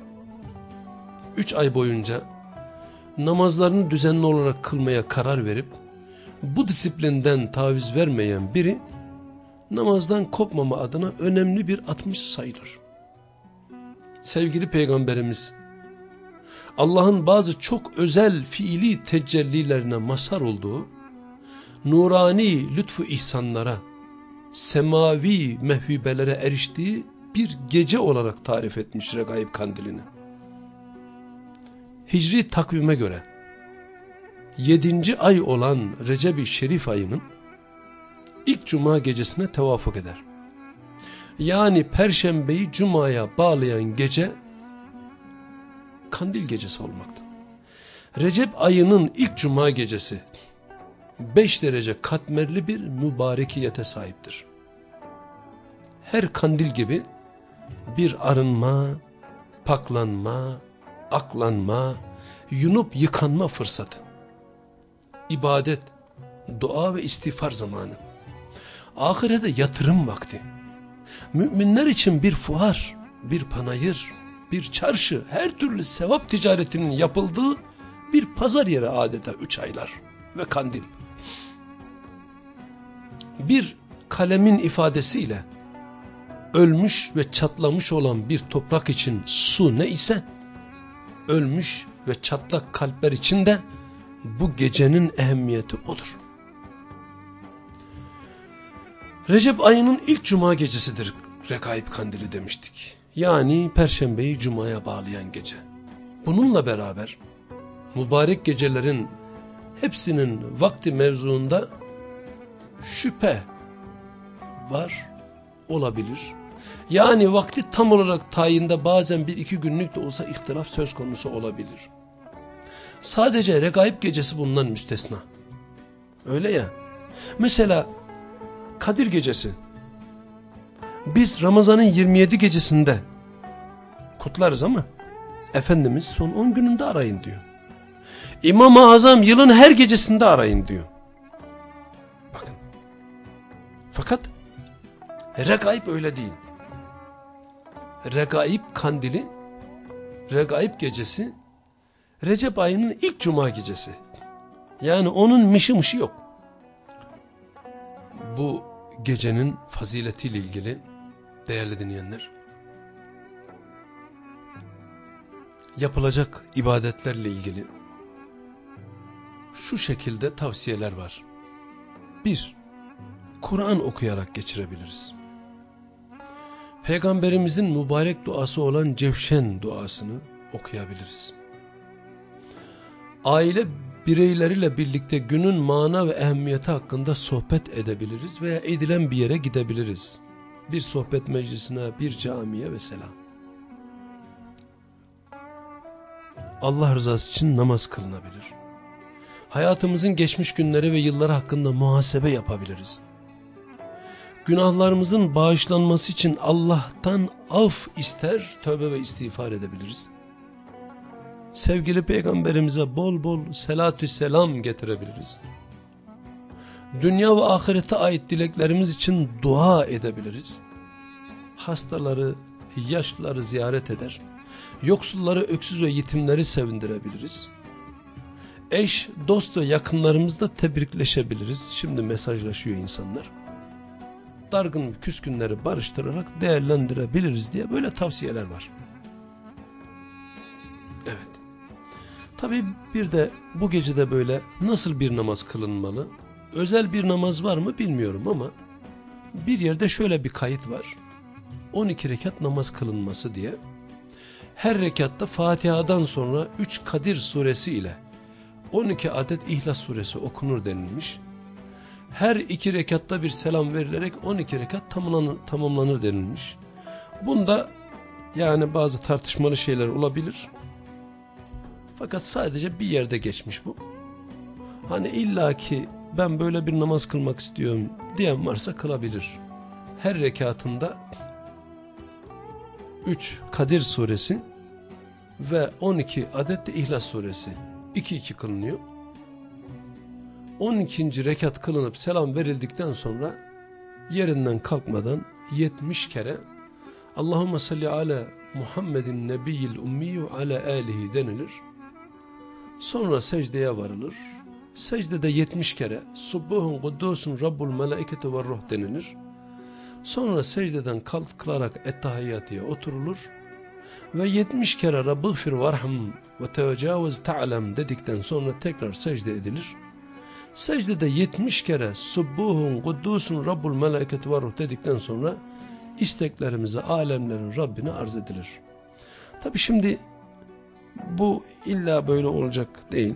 3 ay boyunca namazlarını düzenli olarak kılmaya karar verip bu disiplinden taviz vermeyen biri namazdan kopmama adına önemli bir atmış sayılır. Sevgili Peygamberimiz Allah'ın bazı çok özel fiili tecellilerine mazhar olduğu nurani lütfu ihsanlara, semavi mehvibelere eriştiği bir gece olarak tarif etmiş Regaib Kandilini. Hicri takvime göre 7. ay olan Recep-i Şerif ayının ilk cuma gecesine tevafuk eder. Yani perşembeyi cumaya bağlayan gece kandil gecesi olmakta. Recep ayının ilk cuma gecesi 5 derece katmerli bir mübarekiyete sahiptir. Her kandil gibi bir arınma, paklanma, aklanma, yunup yıkanma fırsatı. İbadet, dua ve istiğfar zamanı. Ahirete yatırım vakti. Müminler için bir fuar, bir panayır, bir çarşı, her türlü sevap ticaretinin yapıldığı bir pazar yeri adeta üç aylar ve kandil bir kalemin ifadesiyle ölmüş ve çatlamış olan bir toprak için su ne ise ölmüş ve çatlak kalpler için de bu gecenin ehemmiyeti odur. Recep ayının ilk cuma gecesidir Rekaib Kandili demiştik. Yani Perşembeyi Cuma'ya bağlayan gece. Bununla beraber mübarek gecelerin hepsinin vakti mevzuunda şüphe var olabilir. Yani vakti tam olarak tayinde bazen bir iki günlük de olsa ihtilaf söz konusu olabilir. Sadece regaib gecesi bundan müstesna. Öyle ya. Mesela Kadir gecesi. Biz Ramazan'ın 27 gecesinde kutlarız ama Efendimiz son 10 gününde arayın diyor. İmam-ı Azam yılın her gecesinde arayın diyor. Bakın. Fakat regaib öyle değil. Regaib kandili, regaib gecesi Recep ayının ilk cuma gecesi. Yani onun mışı mışı yok. Bu gecenin faziletiyle ilgili değerli dinleyenler, yapılacak ibadetlerle ilgili şu şekilde tavsiyeler var. Bir, Kur'an okuyarak geçirebiliriz. Peygamberimizin mübarek duası olan Cevşen duasını okuyabiliriz. Aile bireyleriyle birlikte günün mana ve ehemmiyeti hakkında sohbet edebiliriz veya edilen bir yere gidebiliriz. Bir sohbet meclisine, bir camiye mesela. Allah rızası için namaz kılınabilir. Hayatımızın geçmiş günleri ve yılları hakkında muhasebe yapabiliriz. Günahlarımızın bağışlanması için Allah'tan af ister, tövbe ve istiğfar edebiliriz. Sevgili peygamberimize bol bol selatü selam getirebiliriz. Dünya ve ahirete ait dileklerimiz için dua edebiliriz. Hastaları, yaşlıları ziyaret eder. Yoksulları, öksüz ve yetimleri sevindirebiliriz. Eş, dost ve yakınlarımızla tebrikleşebiliriz. Şimdi mesajlaşıyor insanlar. Dargın küskünleri barıştırarak değerlendirebiliriz diye böyle tavsiyeler var. Evet. Tabi bir de bu gecede böyle nasıl bir namaz kılınmalı? Özel bir namaz var mı bilmiyorum ama bir yerde şöyle bir kayıt var. 12 rekat namaz kılınması diye. Her rekatta Fatiha'dan sonra 3 Kadir suresi ile 12 adet İhlas suresi okunur denilmiş. Her iki rekatta bir selam verilerek 12 rekat tamamlanır, tamamlanır denilmiş. Bunda yani bazı tartışmalı şeyler olabilir. Fakat sadece bir yerde geçmiş bu. Hani illaki ben böyle bir namaz kılmak istiyorum diyen varsa kılabilir. Her rekatında 3 Kadir suresi ve 12 adet de İhlas suresi 2-2 kılınıyor. 12. rekat kılınıp selam verildikten sonra yerinden kalkmadan 70 kere Allahümme salli ala Muhammedin nebiyyil ummiyyü ala alihi denilir. Sonra secdeye varılır. Secdede 70 kere Subbuhun kuddusun Rabbul melaiketi ve ruh denilir. Sonra secdeden kalkılarak ettehiyyatiye oturulur. Ve 70 kere Rabbıgfir varham ve tevecavuz ta'lem dedikten sonra tekrar secde edilir. Secdede 70 kere Subbuhun kuddusun Rabbul melaiketi ve dedikten sonra isteklerimizi alemlerin Rabbine arz edilir. Tabi şimdi bu illa böyle olacak değil.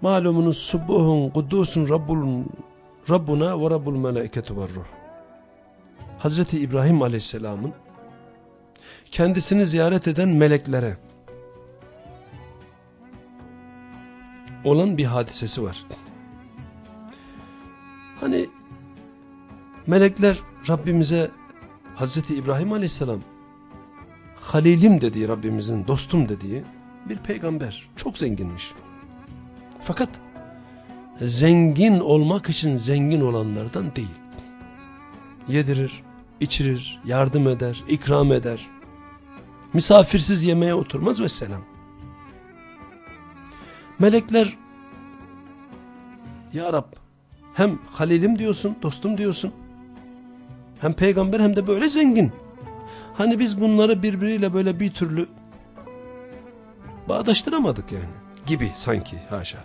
Malumunuz Subbuhun kuddusun Rabbul Rabbuna ve Rabbul melaiketi ve ruh. Hazreti İbrahim Aleyhisselam'ın kendisini ziyaret eden meleklere olan bir hadisesi var. Hani melekler Rabbimize Hazreti İbrahim Aleyhisselam Halilim dediği Rabbimizin dostum dediği bir peygamber. Çok zenginmiş. Fakat zengin olmak için zengin olanlardan değil. Yedirir, içirir, yardım eder, ikram eder. Misafirsiz yemeğe oturmaz ve selam. Melekler Ya Rab hem halilim diyorsun, dostum diyorsun. Hem peygamber hem de böyle zengin. Hani biz bunları birbiriyle böyle bir türlü Bağdaştıramadık yani. Gibi sanki haşa.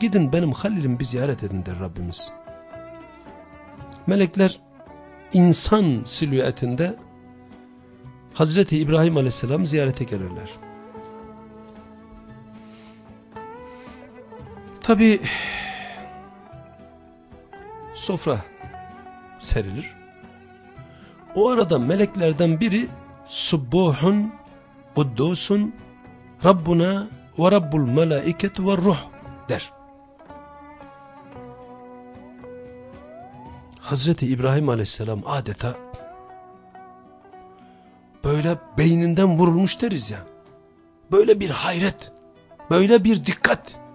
Gidin benim Halil'im bir ziyaret edin der Rabbimiz. Melekler insan silüetinde Hazreti İbrahim Aleyhisselam ziyarete gelirler. Tabi sofra serilir. O arada meleklerden biri Subbuhun, Kuddusun, Rabbuna ve Rabbul Melaiket ve Ruh der. Hazreti İbrahim Aleyhisselam adeta böyle beyninden vurulmuş deriz ya. Böyle bir hayret, böyle bir dikkat.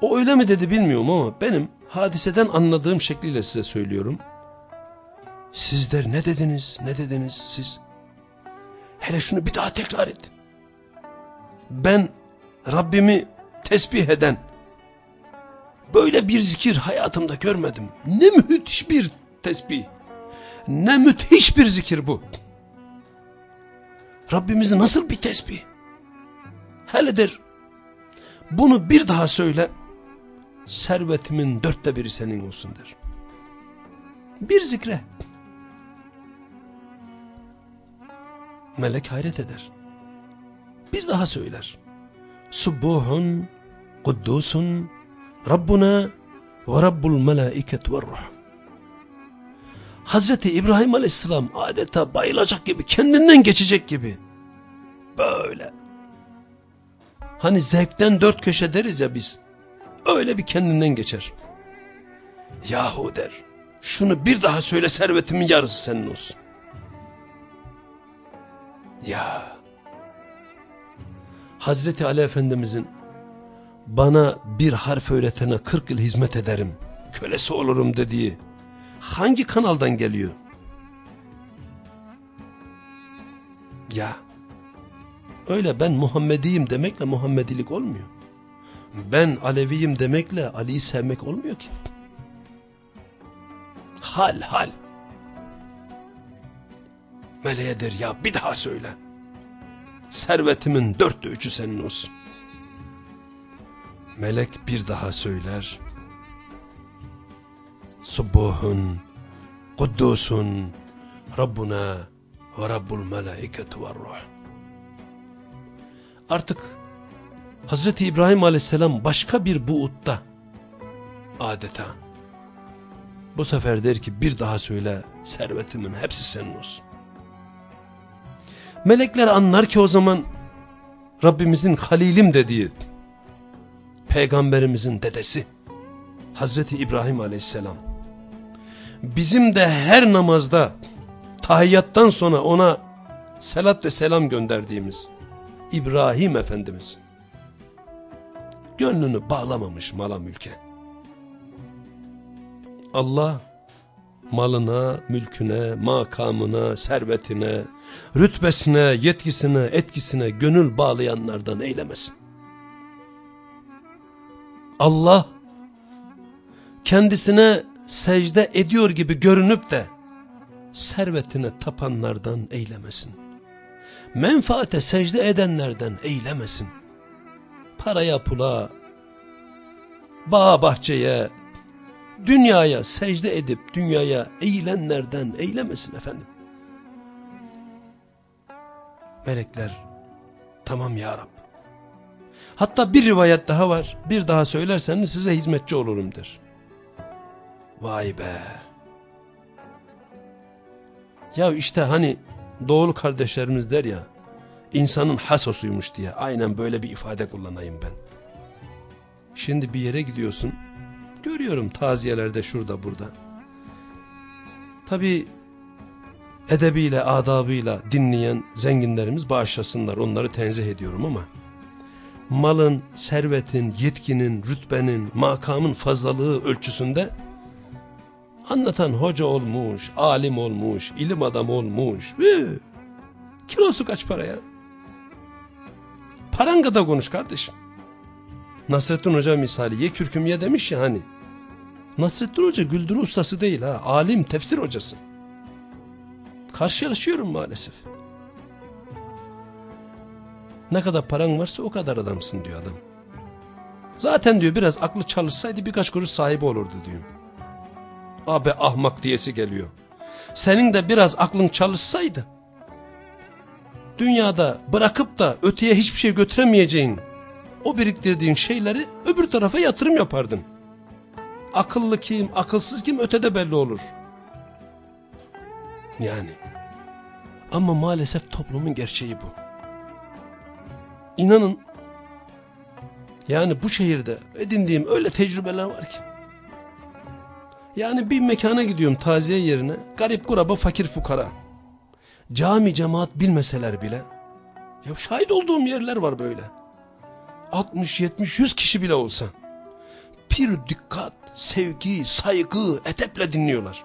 O öyle mi dedi bilmiyorum ama benim hadiseden anladığım şekliyle size söylüyorum. Sizler ne dediniz, ne dediniz siz? Hele şunu bir daha tekrar et. Ben Rabbimi tesbih eden, böyle bir zikir hayatımda görmedim. Ne müthiş bir tesbih, ne müthiş bir zikir bu. Rabbimizi nasıl bir tesbih? Hele der, bunu bir daha söyle, servetimin dörtte biri senin olsun der. Bir zikre. Melek hayret eder. Bir daha söyler. Subbuhun, Kuddusun, Rabbuna ve Rabbul melaiket ve ruh. Hazreti İbrahim Aleyhisselam adeta bayılacak gibi, kendinden geçecek gibi. Böyle. Hani zevkten dört köşe deriz ya biz. Öyle bir kendinden geçer. Yahu der. Şunu bir daha söyle servetimin yarısı senin olsun. Ya. Hazreti Ali Efendimizin bana bir harf öğretene 40 yıl hizmet ederim, kölesi olurum dediği hangi kanaldan geliyor? Ya. Öyle ben Muhammediyim demekle Muhammedilik olmuyor. Ben Aleviyim demekle Ali'yi sevmek olmuyor ki. Hal hal. Meleğe der ya bir daha söyle. Servetimin dörtte üçü senin olsun. Melek bir daha söyler. Subbuhun, Kuddusun, Rabbuna ve Rabbul melaiketu ve ruh. Artık Hazreti İbrahim Aleyhisselam başka bir buutta adeta. Bu sefer der ki bir daha söyle servetimin hepsi senin olsun. Melekler anlar ki o zaman Rabbimizin Halilim dediği peygamberimizin dedesi Hazreti İbrahim Aleyhisselam bizim de her namazda tahiyyattan sonra ona selat ve selam gönderdiğimiz İbrahim Efendimiz gönlünü bağlamamış mala mülke. Allah malına, mülküne, makamına, servetine, rütbesine, yetkisine, etkisine gönül bağlayanlardan eylemesin. Allah kendisine secde ediyor gibi görünüp de servetine tapanlardan eylemesin. Menfaate secde edenlerden eylemesin. Paraya pula, bağ bahçeye, dünyaya secde edip dünyaya eğilenlerden eylemesin efendim. Melekler tamam ya Rab. Hatta bir rivayet daha var. Bir daha söylerseniz size hizmetçi olurum der. Vay be. Ya işte hani doğulu kardeşlerimiz der ya insanın hasosuymuş diye aynen böyle bir ifade kullanayım ben. Şimdi bir yere gidiyorsun görüyorum taziyelerde şurada burada. Tabi edebiyle adabıyla dinleyen zenginlerimiz bağışlasınlar onları tenzih ediyorum ama malın, servetin, yetkinin, rütbenin, makamın fazlalığı ölçüsünde anlatan hoca olmuş, alim olmuş, ilim adamı olmuş. Ve kilosu kaç para ya? Paranga da konuş kardeşim. Nasrettin Hoca misali ye kürküm ye demiş ya hani. Nasrettin Hoca güldürü ustası değil ha. Alim, tefsir hocası. Karşılaşıyorum maalesef. Ne kadar paran varsa o kadar adamsın diyor adam. Zaten diyor biraz aklı çalışsaydı birkaç kuruş sahibi olurdu diyor. Abi ahmak diyesi geliyor. Senin de biraz aklın çalışsaydı dünyada bırakıp da öteye hiçbir şey götüremeyeceğin o biriktirdiğin şeyleri öbür tarafa yatırım yapardın. Akıllı kim, akılsız kim ötede belli olur. Yani. Ama maalesef toplumun gerçeği bu. İnanın yani bu şehirde edindiğim öyle tecrübeler var ki. Yani bir mekana gidiyorum taziye yerine. Garip kuraba fakir fukara. Cami cemaat bilmeseler bile. Ya şahit olduğum yerler var böyle. 60, 70, 100 kişi bile olsa. Bir dikkat, sevgi, saygı, edeple dinliyorlar.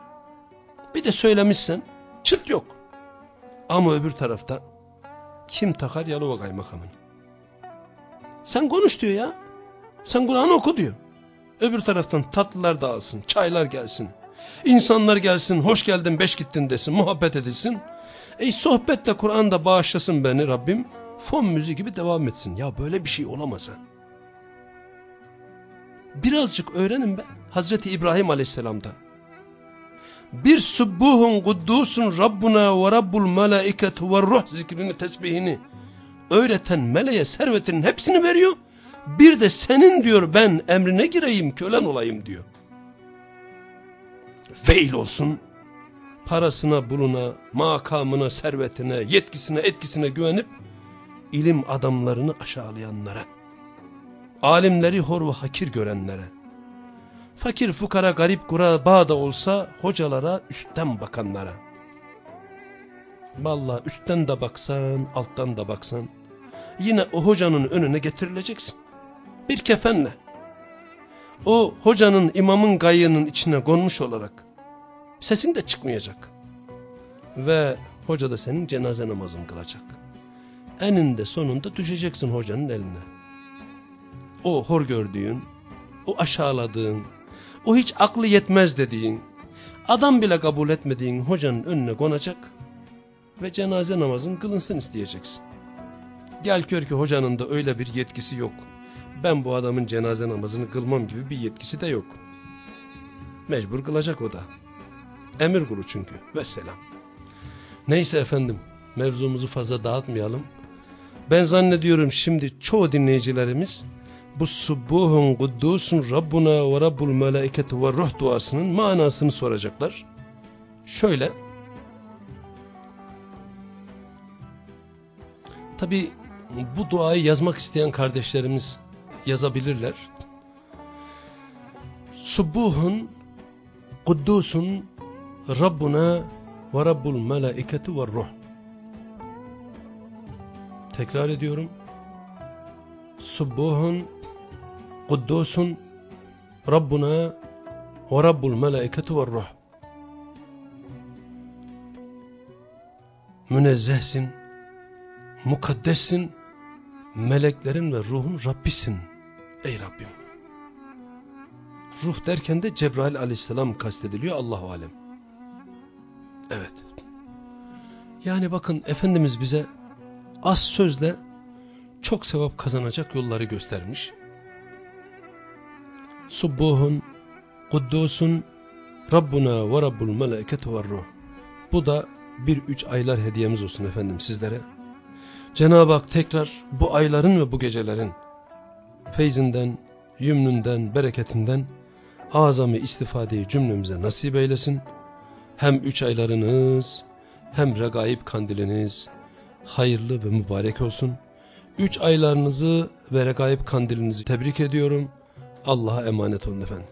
Bir de söylemişsen çıt yok. Ama öbür tarafta kim takar Yalova kaymakamını? Sen konuş diyor ya. Sen Kur'an oku diyor. Öbür taraftan tatlılar dağılsın, çaylar gelsin. İnsanlar gelsin, hoş geldin, beş gittin desin, muhabbet edilsin. Ey sohbetle Kur'an'da bağışlasın beni Rabbim. Fon müziği gibi devam etsin. Ya böyle bir şey olamaz ha. Birazcık öğrenin be Hazreti İbrahim Aleyhisselam'dan. Bir subbuhun kuddusun Rabbuna ve Rabbul melaiket ve ruh zikrini tesbihini öğreten meleğe servetinin hepsini veriyor. Bir de senin diyor ben emrine gireyim kölen olayım diyor. Veil olsun parasına buluna, makamına, servetine, yetkisine, etkisine güvenip ilim adamlarını aşağılayanlara, alimleri hor ve hakir görenlere, fakir fukara garip kuraba da olsa hocalara üstten bakanlara. Vallahi üstten de baksan, alttan da baksan, yine o hocanın önüne getirileceksin. Bir kefenle. O hocanın imamın gayının içine konmuş olarak sesin de çıkmayacak. Ve hoca da senin cenaze namazını kılacak. Eninde sonunda düşeceksin hocanın eline. O hor gördüğün, o aşağıladığın, o hiç aklı yetmez dediğin, adam bile kabul etmediğin hocanın önüne konacak ve cenaze namazın kılınsın isteyeceksin. Gel gör ki hocanın da öyle bir yetkisi yok. Ben bu adamın cenaze namazını kılmam gibi bir yetkisi de yok. Mecbur kılacak o da. Emir kulu çünkü. Vesselam. Neyse efendim mevzumuzu fazla dağıtmayalım. Ben zannediyorum şimdi çoğu dinleyicilerimiz bu subuhun kuddusun Rabbuna ve Rabbul melaiketu ve ruh duasının manasını soracaklar. Şöyle. Tabi bu duayı yazmak isteyen kardeşlerimiz yazabilirler. Subuhun kuddusun Rabbuna ve Rabbul melaiketu ve ruh. Tekrar ediyorum. Subbuhun Kuddusun Rabbuna ve Rabbul melaiketu ve ruh. Münezzehsin, mukaddessin, meleklerin ve ruhun Rabbisin. Ey Rabbim. Ruh derken de Cebrail aleyhisselam kastediliyor Allahu alem. Evet. Yani bakın Efendimiz bize az sözle çok sevap kazanacak yolları göstermiş. Subbuhun, Kuddusun, Rabbuna ve Rabbul Meleket ve Ruh. Bu da bir üç aylar hediyemiz olsun efendim sizlere. Cenab-ı Hak tekrar bu ayların ve bu gecelerin feyzinden, yümnünden, bereketinden azami istifadeyi cümlemize nasip eylesin. Hem üç aylarınız hem regaib kandiliniz hayırlı ve mübarek olsun. Üç aylarınızı ve regaib kandilinizi tebrik ediyorum. Allah'a emanet olun efendim.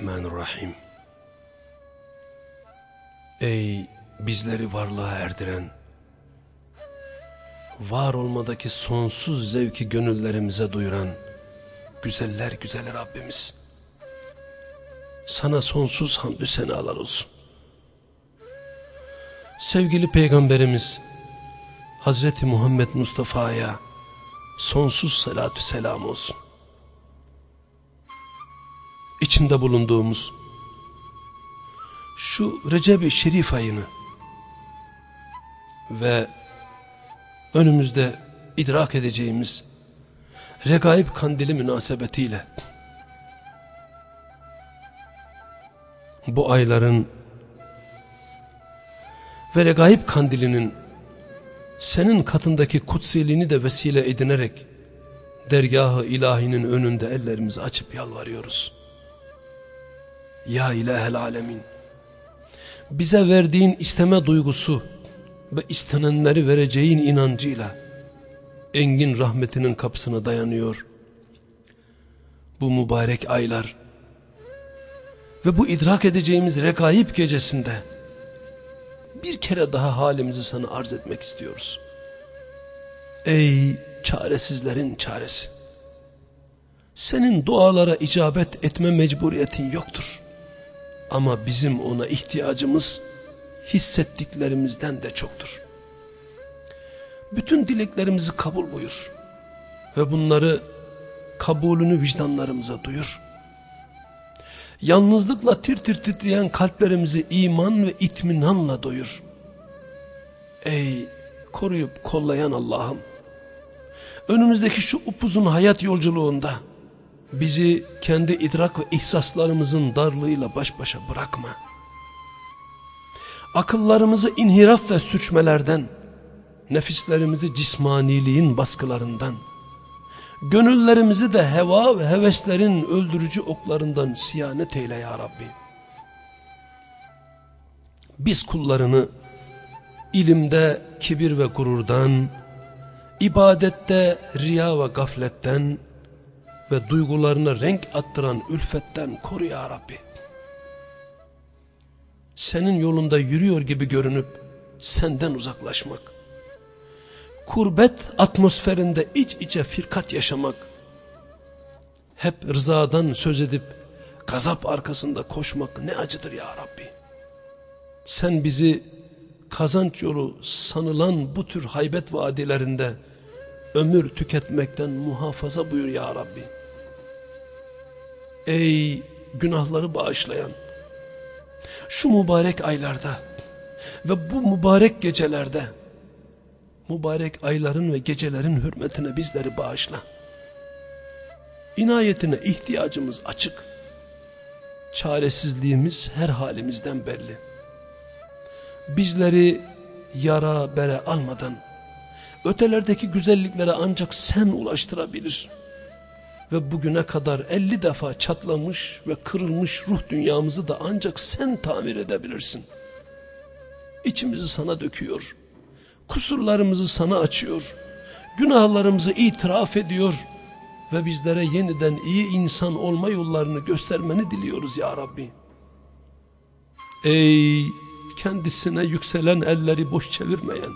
Bismillahirrahmanirrahim. Ey bizleri varlığa erdiren, var olmadaki sonsuz zevki gönüllerimize duyuran güzeller güzeli Rabbimiz. Sana sonsuz hamdü senalar olsun. Sevgili Peygamberimiz Hazreti Muhammed Mustafa'ya sonsuz salatü selam olsun. İçinde bulunduğumuz şu Recep-i Şerif ayını ve önümüzde idrak edeceğimiz Regaib kandili münasebetiyle bu ayların ve Regaib kandilinin senin katındaki kutsiliğini de vesile edinerek dergahı ilahinin önünde ellerimizi açıp yalvarıyoruz. Ya ilahel alemin bize verdiğin isteme duygusu ve istenenleri vereceğin inancıyla engin rahmetinin kapısına dayanıyor. Bu mübarek aylar ve bu idrak edeceğimiz rekayip gecesinde bir kere daha halimizi sana arz etmek istiyoruz. Ey çaresizlerin çaresi! Senin dualara icabet etme mecburiyetin yoktur. Ama bizim ona ihtiyacımız hissettiklerimizden de çoktur. Bütün dileklerimizi kabul buyur. Ve bunları kabulünü vicdanlarımıza duyur. Yalnızlıkla tir tir titreyen kalplerimizi iman ve itminanla doyur. Ey koruyup kollayan Allah'ım! Önümüzdeki şu upuzun hayat yolculuğunda bizi kendi idrak ve ihsaslarımızın darlığıyla baş başa bırakma. Akıllarımızı inhiraf ve sürçmelerden, nefislerimizi cismaniliğin baskılarından, gönüllerimizi de heva ve heveslerin öldürücü oklarından siyanet eyle ya Rabbi. Biz kullarını ilimde kibir ve gururdan, ibadette riya ve gafletten ve duygularına renk attıran ülfetten koru ya Rabbi. Senin yolunda yürüyor gibi görünüp senden uzaklaşmak, kurbet atmosferinde iç içe firkat yaşamak, hep rızadan söz edip gazap arkasında koşmak ne acıdır ya Rabbi. Sen bizi kazanç yolu sanılan bu tür haybet vadilerinde ömür tüketmekten muhafaza buyur ya Rabbi. Ey günahları bağışlayan, şu mübarek aylarda ve bu mübarek gecelerde, mübarek ayların ve gecelerin hürmetine bizleri bağışla. İnayetine ihtiyacımız açık. Çaresizliğimiz her halimizden belli. Bizleri yara bere almadan, ötelerdeki güzelliklere ancak sen ulaştırabilir. Ve bugüne kadar elli defa çatlamış ve kırılmış ruh dünyamızı da ancak sen tamir edebilirsin. İçimizi sana döküyor. Kusurlarımızı sana açıyor. Günahlarımızı itiraf ediyor. Ve bizlere yeniden iyi insan olma yollarını göstermeni diliyoruz ya Rabbi. Ey kendisine yükselen elleri boş çevirmeyen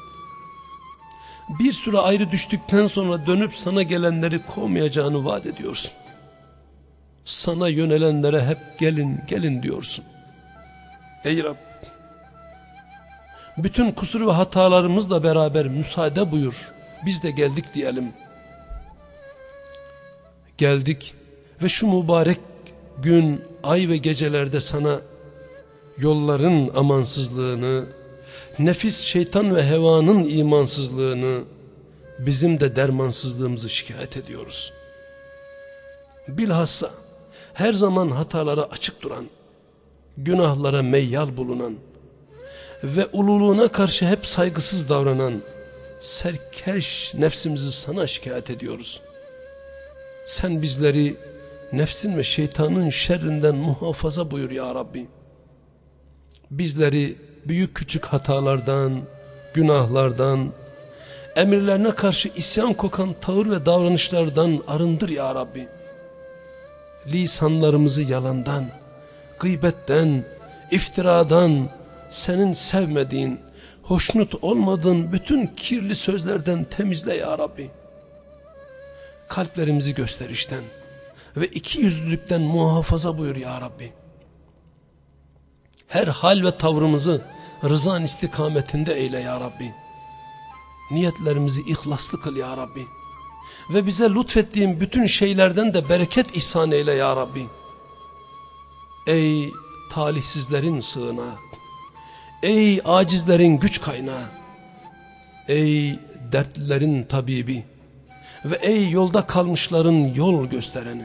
bir süre ayrı düştükten sonra dönüp sana gelenleri kovmayacağını vaat ediyorsun. Sana yönelenlere hep gelin gelin diyorsun. Ey Rab bütün kusur ve hatalarımızla beraber müsaade buyur. Biz de geldik diyelim. Geldik ve şu mübarek gün, ay ve gecelerde sana yolların amansızlığını, nefis şeytan ve hevanın imansızlığını, bizim de dermansızlığımızı şikayet ediyoruz. Bilhassa her zaman hatalara açık duran, günahlara meyyal bulunan ve ululuğuna karşı hep saygısız davranan serkeş nefsimizi sana şikayet ediyoruz. Sen bizleri nefsin ve şeytanın şerrinden muhafaza buyur ya Rabbi. Bizleri büyük küçük hatalardan, günahlardan, emirlerine karşı isyan kokan tavır ve davranışlardan arındır ya Rabbi. Lisanlarımızı yalandan, gıybetten, iftiradan, senin sevmediğin, hoşnut olmadığın bütün kirli sözlerden temizle ya Rabbi. Kalplerimizi gösterişten ve iki yüzlülükten muhafaza buyur ya Rabbi. Her hal ve tavrımızı rızan istikametinde eyle ya Rabbi. Niyetlerimizi ihlaslı kıl ya Rabbi. Ve bize lütfettiğin bütün şeylerden de bereket ihsan eyle ya Rabbi. Ey talihsizlerin sığınağı. Ey acizlerin güç kaynağı. Ey dertlilerin tabibi. Ve ey yolda kalmışların yol göstereni.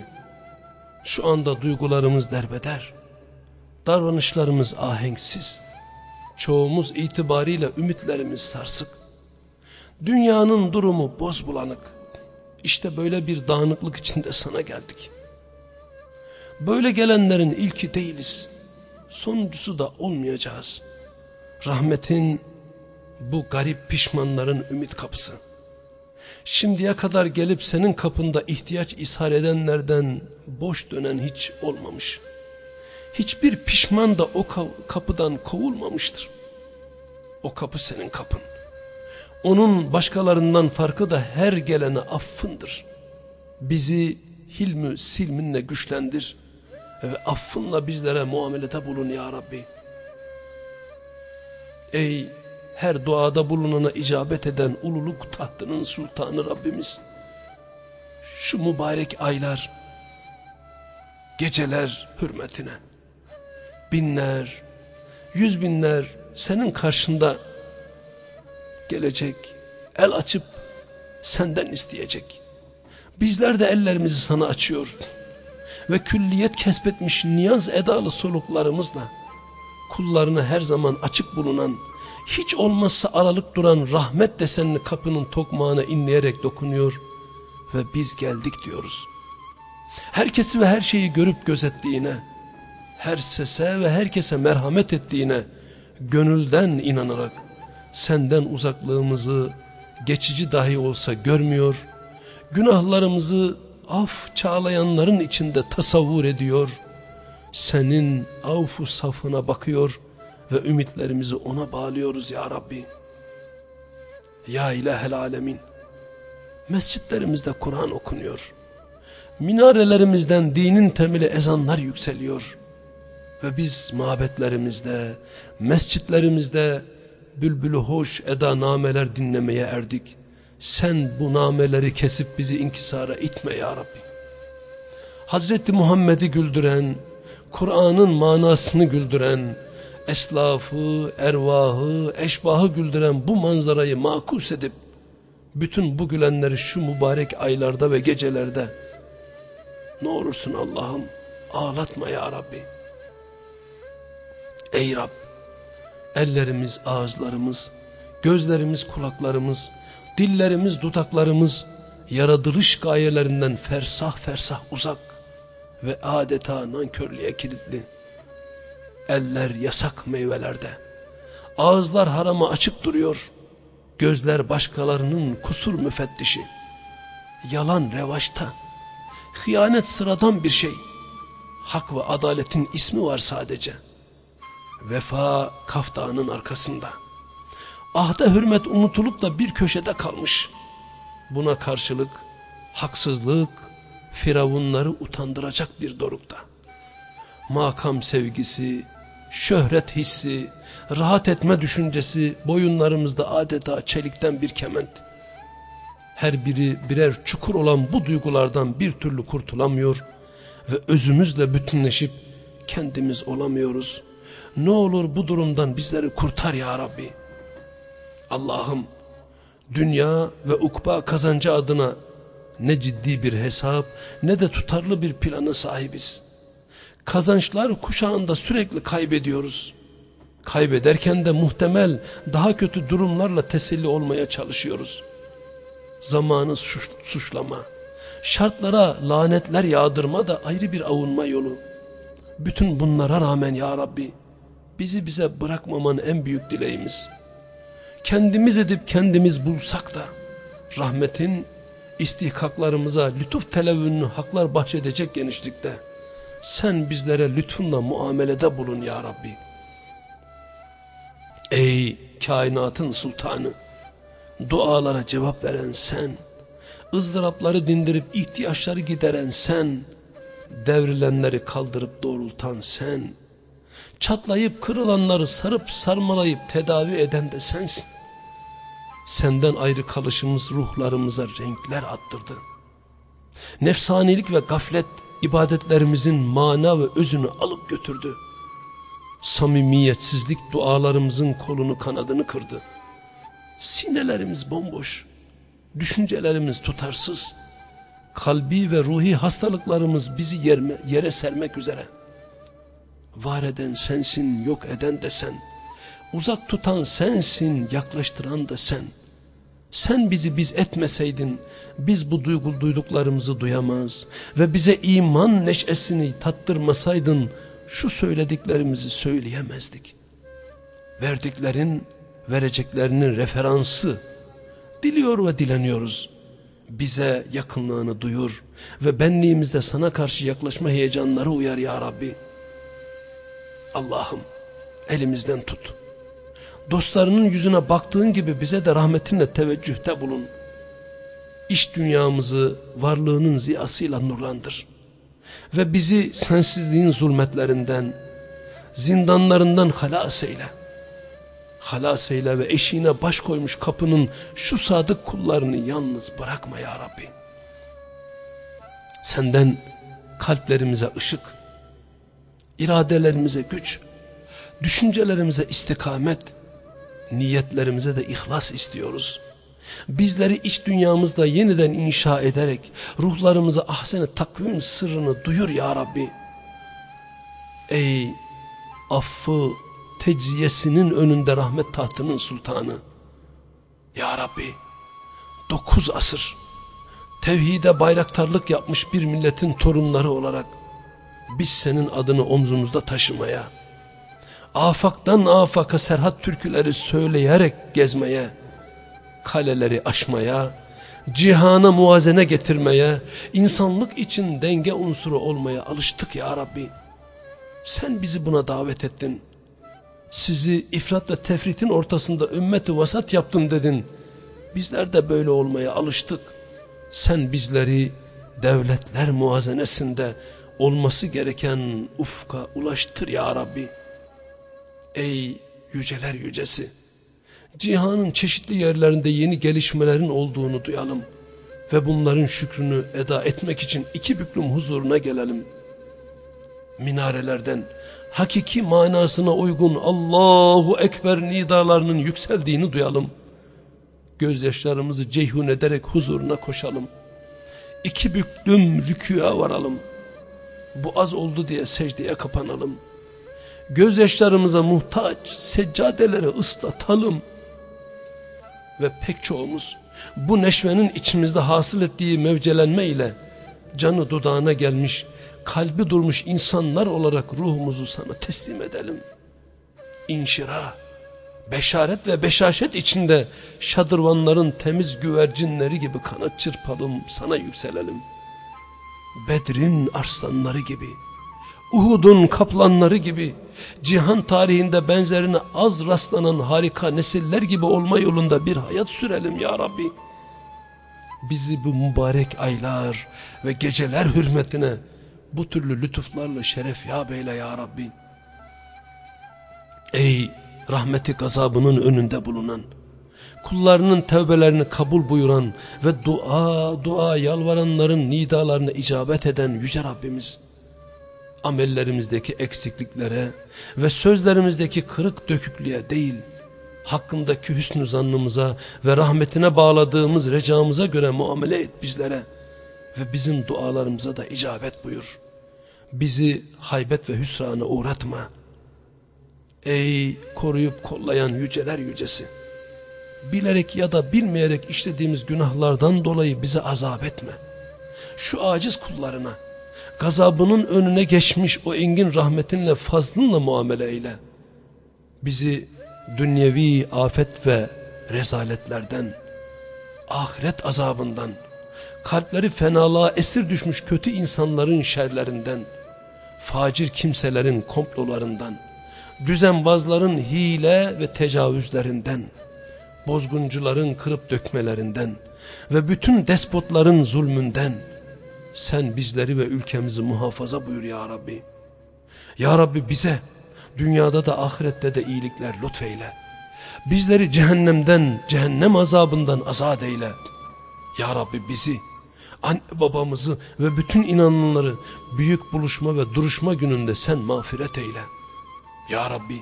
Şu anda duygularımız derbeder. Davranışlarımız ahenksiz. Çoğumuz itibariyle ümitlerimiz sarsık. Dünyanın durumu boz bulanık. İşte böyle bir dağınıklık içinde sana geldik. Böyle gelenlerin ilki değiliz. Sonuncusu da olmayacağız. Rahmetin bu garip pişmanların ümit kapısı. Şimdiye kadar gelip senin kapında ihtiyaç ishar edenlerden boş dönen hiç olmamış. Hiçbir pişman da o kapıdan kovulmamıştır. O kapı senin kapın. Onun başkalarından farkı da her gelene affındır. Bizi hilmü silminle güçlendir ve affınla bizlere muamelede bulun ya Rabbi. Ey her duada bulunana icabet eden ululuk tahtının sultanı Rabbimiz. Şu mübarek aylar, geceler hürmetine, binler, yüz binler senin karşında gelecek, el açıp senden isteyecek. Bizler de ellerimizi sana açıyor ve külliyet kesbetmiş niyaz edalı soluklarımızla kullarını her zaman açık bulunan, hiç olmazsa aralık duran rahmet desenli kapının tokmağına inleyerek dokunuyor ve biz geldik diyoruz. Herkesi ve her şeyi görüp gözettiğine, her sese ve herkese merhamet ettiğine gönülden inanarak senden uzaklığımızı geçici dahi olsa görmüyor, günahlarımızı af çağlayanların içinde tasavvur ediyor, senin avfu safına bakıyor ve ümitlerimizi ona bağlıyoruz ya Rabbi. Ya ilahel alemin, mescitlerimizde Kur'an okunuyor, minarelerimizden dinin temeli ezanlar yükseliyor ve biz mabetlerimizde, mescitlerimizde, bülbülü hoş eda nameler dinlemeye erdik. Sen bu nameleri kesip bizi inkisara itme ya Rabbi. Hazreti Muhammed'i güldüren, Kur'an'ın manasını güldüren, eslafı, ervahı, eşbahı güldüren bu manzarayı makus edip, bütün bu gülenleri şu mübarek aylarda ve gecelerde, ne olursun Allah'ım ağlatma ya Rabbi. Ey Rab, ellerimiz, ağızlarımız, gözlerimiz, kulaklarımız, dillerimiz, dudaklarımız, yaratılış gayelerinden fersah fersah uzak ve adeta nankörlüğe kilitli. Eller yasak meyvelerde, ağızlar harama açık duruyor, gözler başkalarının kusur müfettişi, yalan revaçta, hıyanet sıradan bir şey, hak ve adaletin ismi var sadece.'' Vefa kaftanın arkasında. Ahda hürmet unutulup da bir köşede kalmış. Buna karşılık haksızlık firavunları utandıracak bir dorukta. Makam sevgisi, şöhret hissi, rahat etme düşüncesi boyunlarımızda adeta çelikten bir kement. Her biri birer çukur olan bu duygulardan bir türlü kurtulamıyor ve özümüzle bütünleşip kendimiz olamıyoruz. Ne olur bu durumdan bizleri kurtar ya Rabbi. Allah'ım dünya ve ukba kazancı adına ne ciddi bir hesap ne de tutarlı bir planı sahibiz. Kazançlar kuşağında sürekli kaybediyoruz. Kaybederken de muhtemel daha kötü durumlarla teselli olmaya çalışıyoruz. Zamanı suç, suçlama, şartlara lanetler yağdırma da ayrı bir avunma yolu. Bütün bunlara rağmen ya Rabbi bizi bize bırakmaman en büyük dileğimiz. Kendimiz edip kendimiz bulsak da rahmetin istihkaklarımıza lütuf televününü haklar bahşedecek genişlikte sen bizlere lütfunla muamelede bulun ya Rabbi. Ey kainatın sultanı, dualara cevap veren sen, ızdırapları dindirip ihtiyaçları gideren sen, devrilenleri kaldırıp doğrultan sen, çatlayıp kırılanları sarıp sarmalayıp tedavi eden de sensin. Senden ayrı kalışımız ruhlarımıza renkler attırdı. Nefsanilik ve gaflet ibadetlerimizin mana ve özünü alıp götürdü. Samimiyetsizlik dualarımızın kolunu kanadını kırdı. Sinelerimiz bomboş, düşüncelerimiz tutarsız, kalbi ve ruhi hastalıklarımız bizi yerme, yere sermek üzere. Var eden sensin, yok eden de sen. Uzak tutan sensin, yaklaştıran da sen. Sen bizi biz etmeseydin, biz bu duygu duyduklarımızı duyamaz ve bize iman neşesini tattırmasaydın, şu söylediklerimizi söyleyemezdik. Verdiklerin, vereceklerinin referansı, diliyor ve dileniyoruz. Bize yakınlığını duyur ve benliğimizde sana karşı yaklaşma heyecanları uyar ya Rabbi. Allah'ım elimizden tut. Dostlarının yüzüne baktığın gibi bize de rahmetinle teveccühte bulun. İş dünyamızı varlığının ziyasıyla nurlandır. Ve bizi sensizliğin zulmetlerinden, zindanlarından halas eyle. Halas eyle ve eşiğine baş koymuş kapının şu sadık kullarını yalnız bırakma ya Rabbi. Senden kalplerimize ışık, iradelerimize güç, düşüncelerimize istikamet, niyetlerimize de ihlas istiyoruz. Bizleri iç dünyamızda yeniden inşa ederek ruhlarımıza ahsen takvim sırrını duyur ya Rabbi. Ey affı tecziyesinin önünde rahmet tahtının sultanı. Ya Rabbi dokuz asır tevhide bayraktarlık yapmış bir milletin torunları olarak biz senin adını omzumuzda taşımaya, afaktan afaka serhat türküleri söyleyerek gezmeye, kaleleri aşmaya, cihana muazene getirmeye, insanlık için denge unsuru olmaya alıştık ya Rabbi. Sen bizi buna davet ettin. Sizi ifrat ve tefritin ortasında ümmeti vasat yaptım dedin. Bizler de böyle olmaya alıştık. Sen bizleri devletler muazenesinde olması gereken ufka ulaştır ya Rabbi. Ey yüceler yücesi! Cihanın çeşitli yerlerinde yeni gelişmelerin olduğunu duyalım ve bunların şükrünü eda etmek için iki büklüm huzuruna gelelim. Minarelerden hakiki manasına uygun Allahu Ekber nidalarının yükseldiğini duyalım. Gözyaşlarımızı ceyhun ederek huzuruna koşalım. İki büklüm rüküya varalım. Bu az oldu diye secdeye kapanalım. Gözyaşlarımıza muhtaç seccadeleri ıslatalım. Ve pek çoğumuz bu neşvenin içimizde hasıl ettiği mevcelenme ile canı dudağına gelmiş, kalbi durmuş insanlar olarak ruhumuzu sana teslim edelim. İnşira, beşaret ve beşaşet içinde şadırvanların temiz güvercinleri gibi kanat çırpalım, sana yükselelim. Bedrin arslanları gibi, Uhud'un kaplanları gibi, cihan tarihinde benzerine az rastlanan harika nesiller gibi olma yolunda bir hayat sürelim ya Rabbi. Bizi bu mübarek aylar ve geceler hürmetine bu türlü lütuflarla şeref ya beyle ya Rabbi. Ey rahmeti gazabının önünde bulunan, kullarının tevbelerini kabul buyuran ve dua dua yalvaranların nidalarına icabet eden Yüce Rabbimiz, amellerimizdeki eksikliklere ve sözlerimizdeki kırık döküklüğe değil, hakkındaki hüsnü zannımıza ve rahmetine bağladığımız recamıza göre muamele et bizlere ve bizim dualarımıza da icabet buyur. Bizi haybet ve hüsrana uğratma. Ey koruyup kollayan yüceler yücesi! Bilerek ya da bilmeyerek işlediğimiz günahlardan dolayı bizi azap etme. Şu aciz kullarına, gazabının önüne geçmiş o engin rahmetinle fazlınla muamele eyle. Bizi dünyevi afet ve rezaletlerden, ahiret azabından, kalpleri fenalığa esir düşmüş kötü insanların şerlerinden, facir kimselerin komplolarından, düzenbazların hile ve tecavüzlerinden, bozguncuların kırıp dökmelerinden ve bütün despotların zulmünden sen bizleri ve ülkemizi muhafaza buyur ya Rabbi. Ya Rabbi bize dünyada da ahirette de iyilikler lütfeyle. Bizleri cehennemden, cehennem azabından azat eyle. Ya Rabbi bizi, anne babamızı ve bütün inananları büyük buluşma ve duruşma gününde sen mağfiret eyle. Ya Rabbi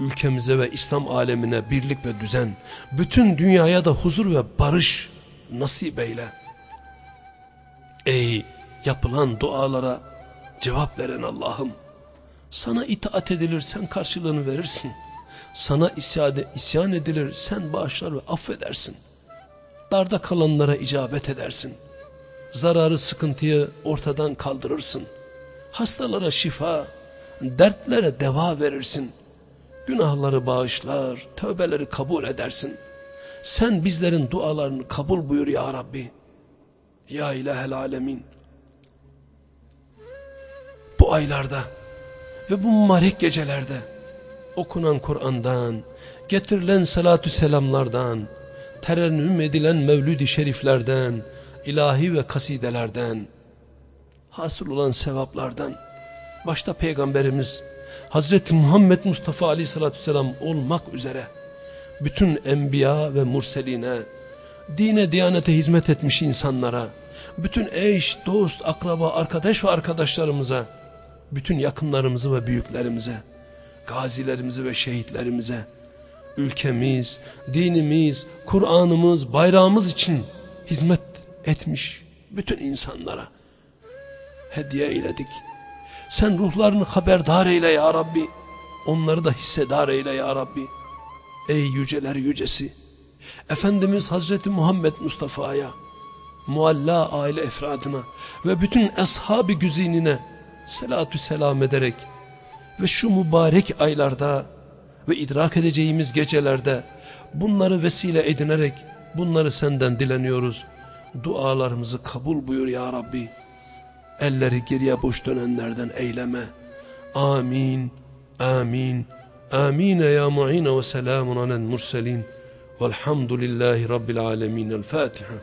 ülkemize ve İslam alemine birlik ve düzen, bütün dünyaya da huzur ve barış nasip eyle. Ey yapılan dualara cevap veren Allah'ım, sana itaat edilir sen karşılığını verirsin. Sana isyan, isyan edilir sen bağışlar ve affedersin. Darda kalanlara icabet edersin. Zararı sıkıntıyı ortadan kaldırırsın. Hastalara şifa, dertlere deva verirsin. Günahları bağışlar, tövbeleri kabul edersin. Sen bizlerin dualarını kabul buyur ya Rabbi. Ya ilahel alemin. Bu aylarda ve bu mübarek gecelerde okunan Kur'an'dan, getirilen salatü selamlardan, terennüm edilen mevlüd-i şeriflerden, ilahi ve kasidelerden, hasıl olan sevaplardan, başta Peygamberimiz Hazreti Muhammed Mustafa Aleyhisselatü Vesselam olmak üzere bütün enbiya ve murseline, dine diyanete hizmet etmiş insanlara, bütün eş, dost, akraba, arkadaş ve arkadaşlarımıza, bütün yakınlarımızı ve büyüklerimize, gazilerimizi ve şehitlerimize, ülkemiz, dinimiz, Kur'an'ımız, bayrağımız için hizmet etmiş bütün insanlara hediye eyledik. Sen ruhlarını haberdar eyle ya Rabbi. Onları da hissedar eyle ya Rabbi. Ey yüceler yücesi. Efendimiz Hazreti Muhammed Mustafa'ya, mualla aile efradına ve bütün ashab-ı güzinine selatü selam ederek ve şu mübarek aylarda ve idrak edeceğimiz gecelerde bunları vesile edinerek bunları senden dileniyoruz. Dualarımızı kabul buyur ya Rabbi. Elleri geriye boş dönenlerden eyleme. Amin, amin, amin ya mu'ine ve selamun alel murselin. Velhamdülillahi Rabbil alemin. El Fatiha.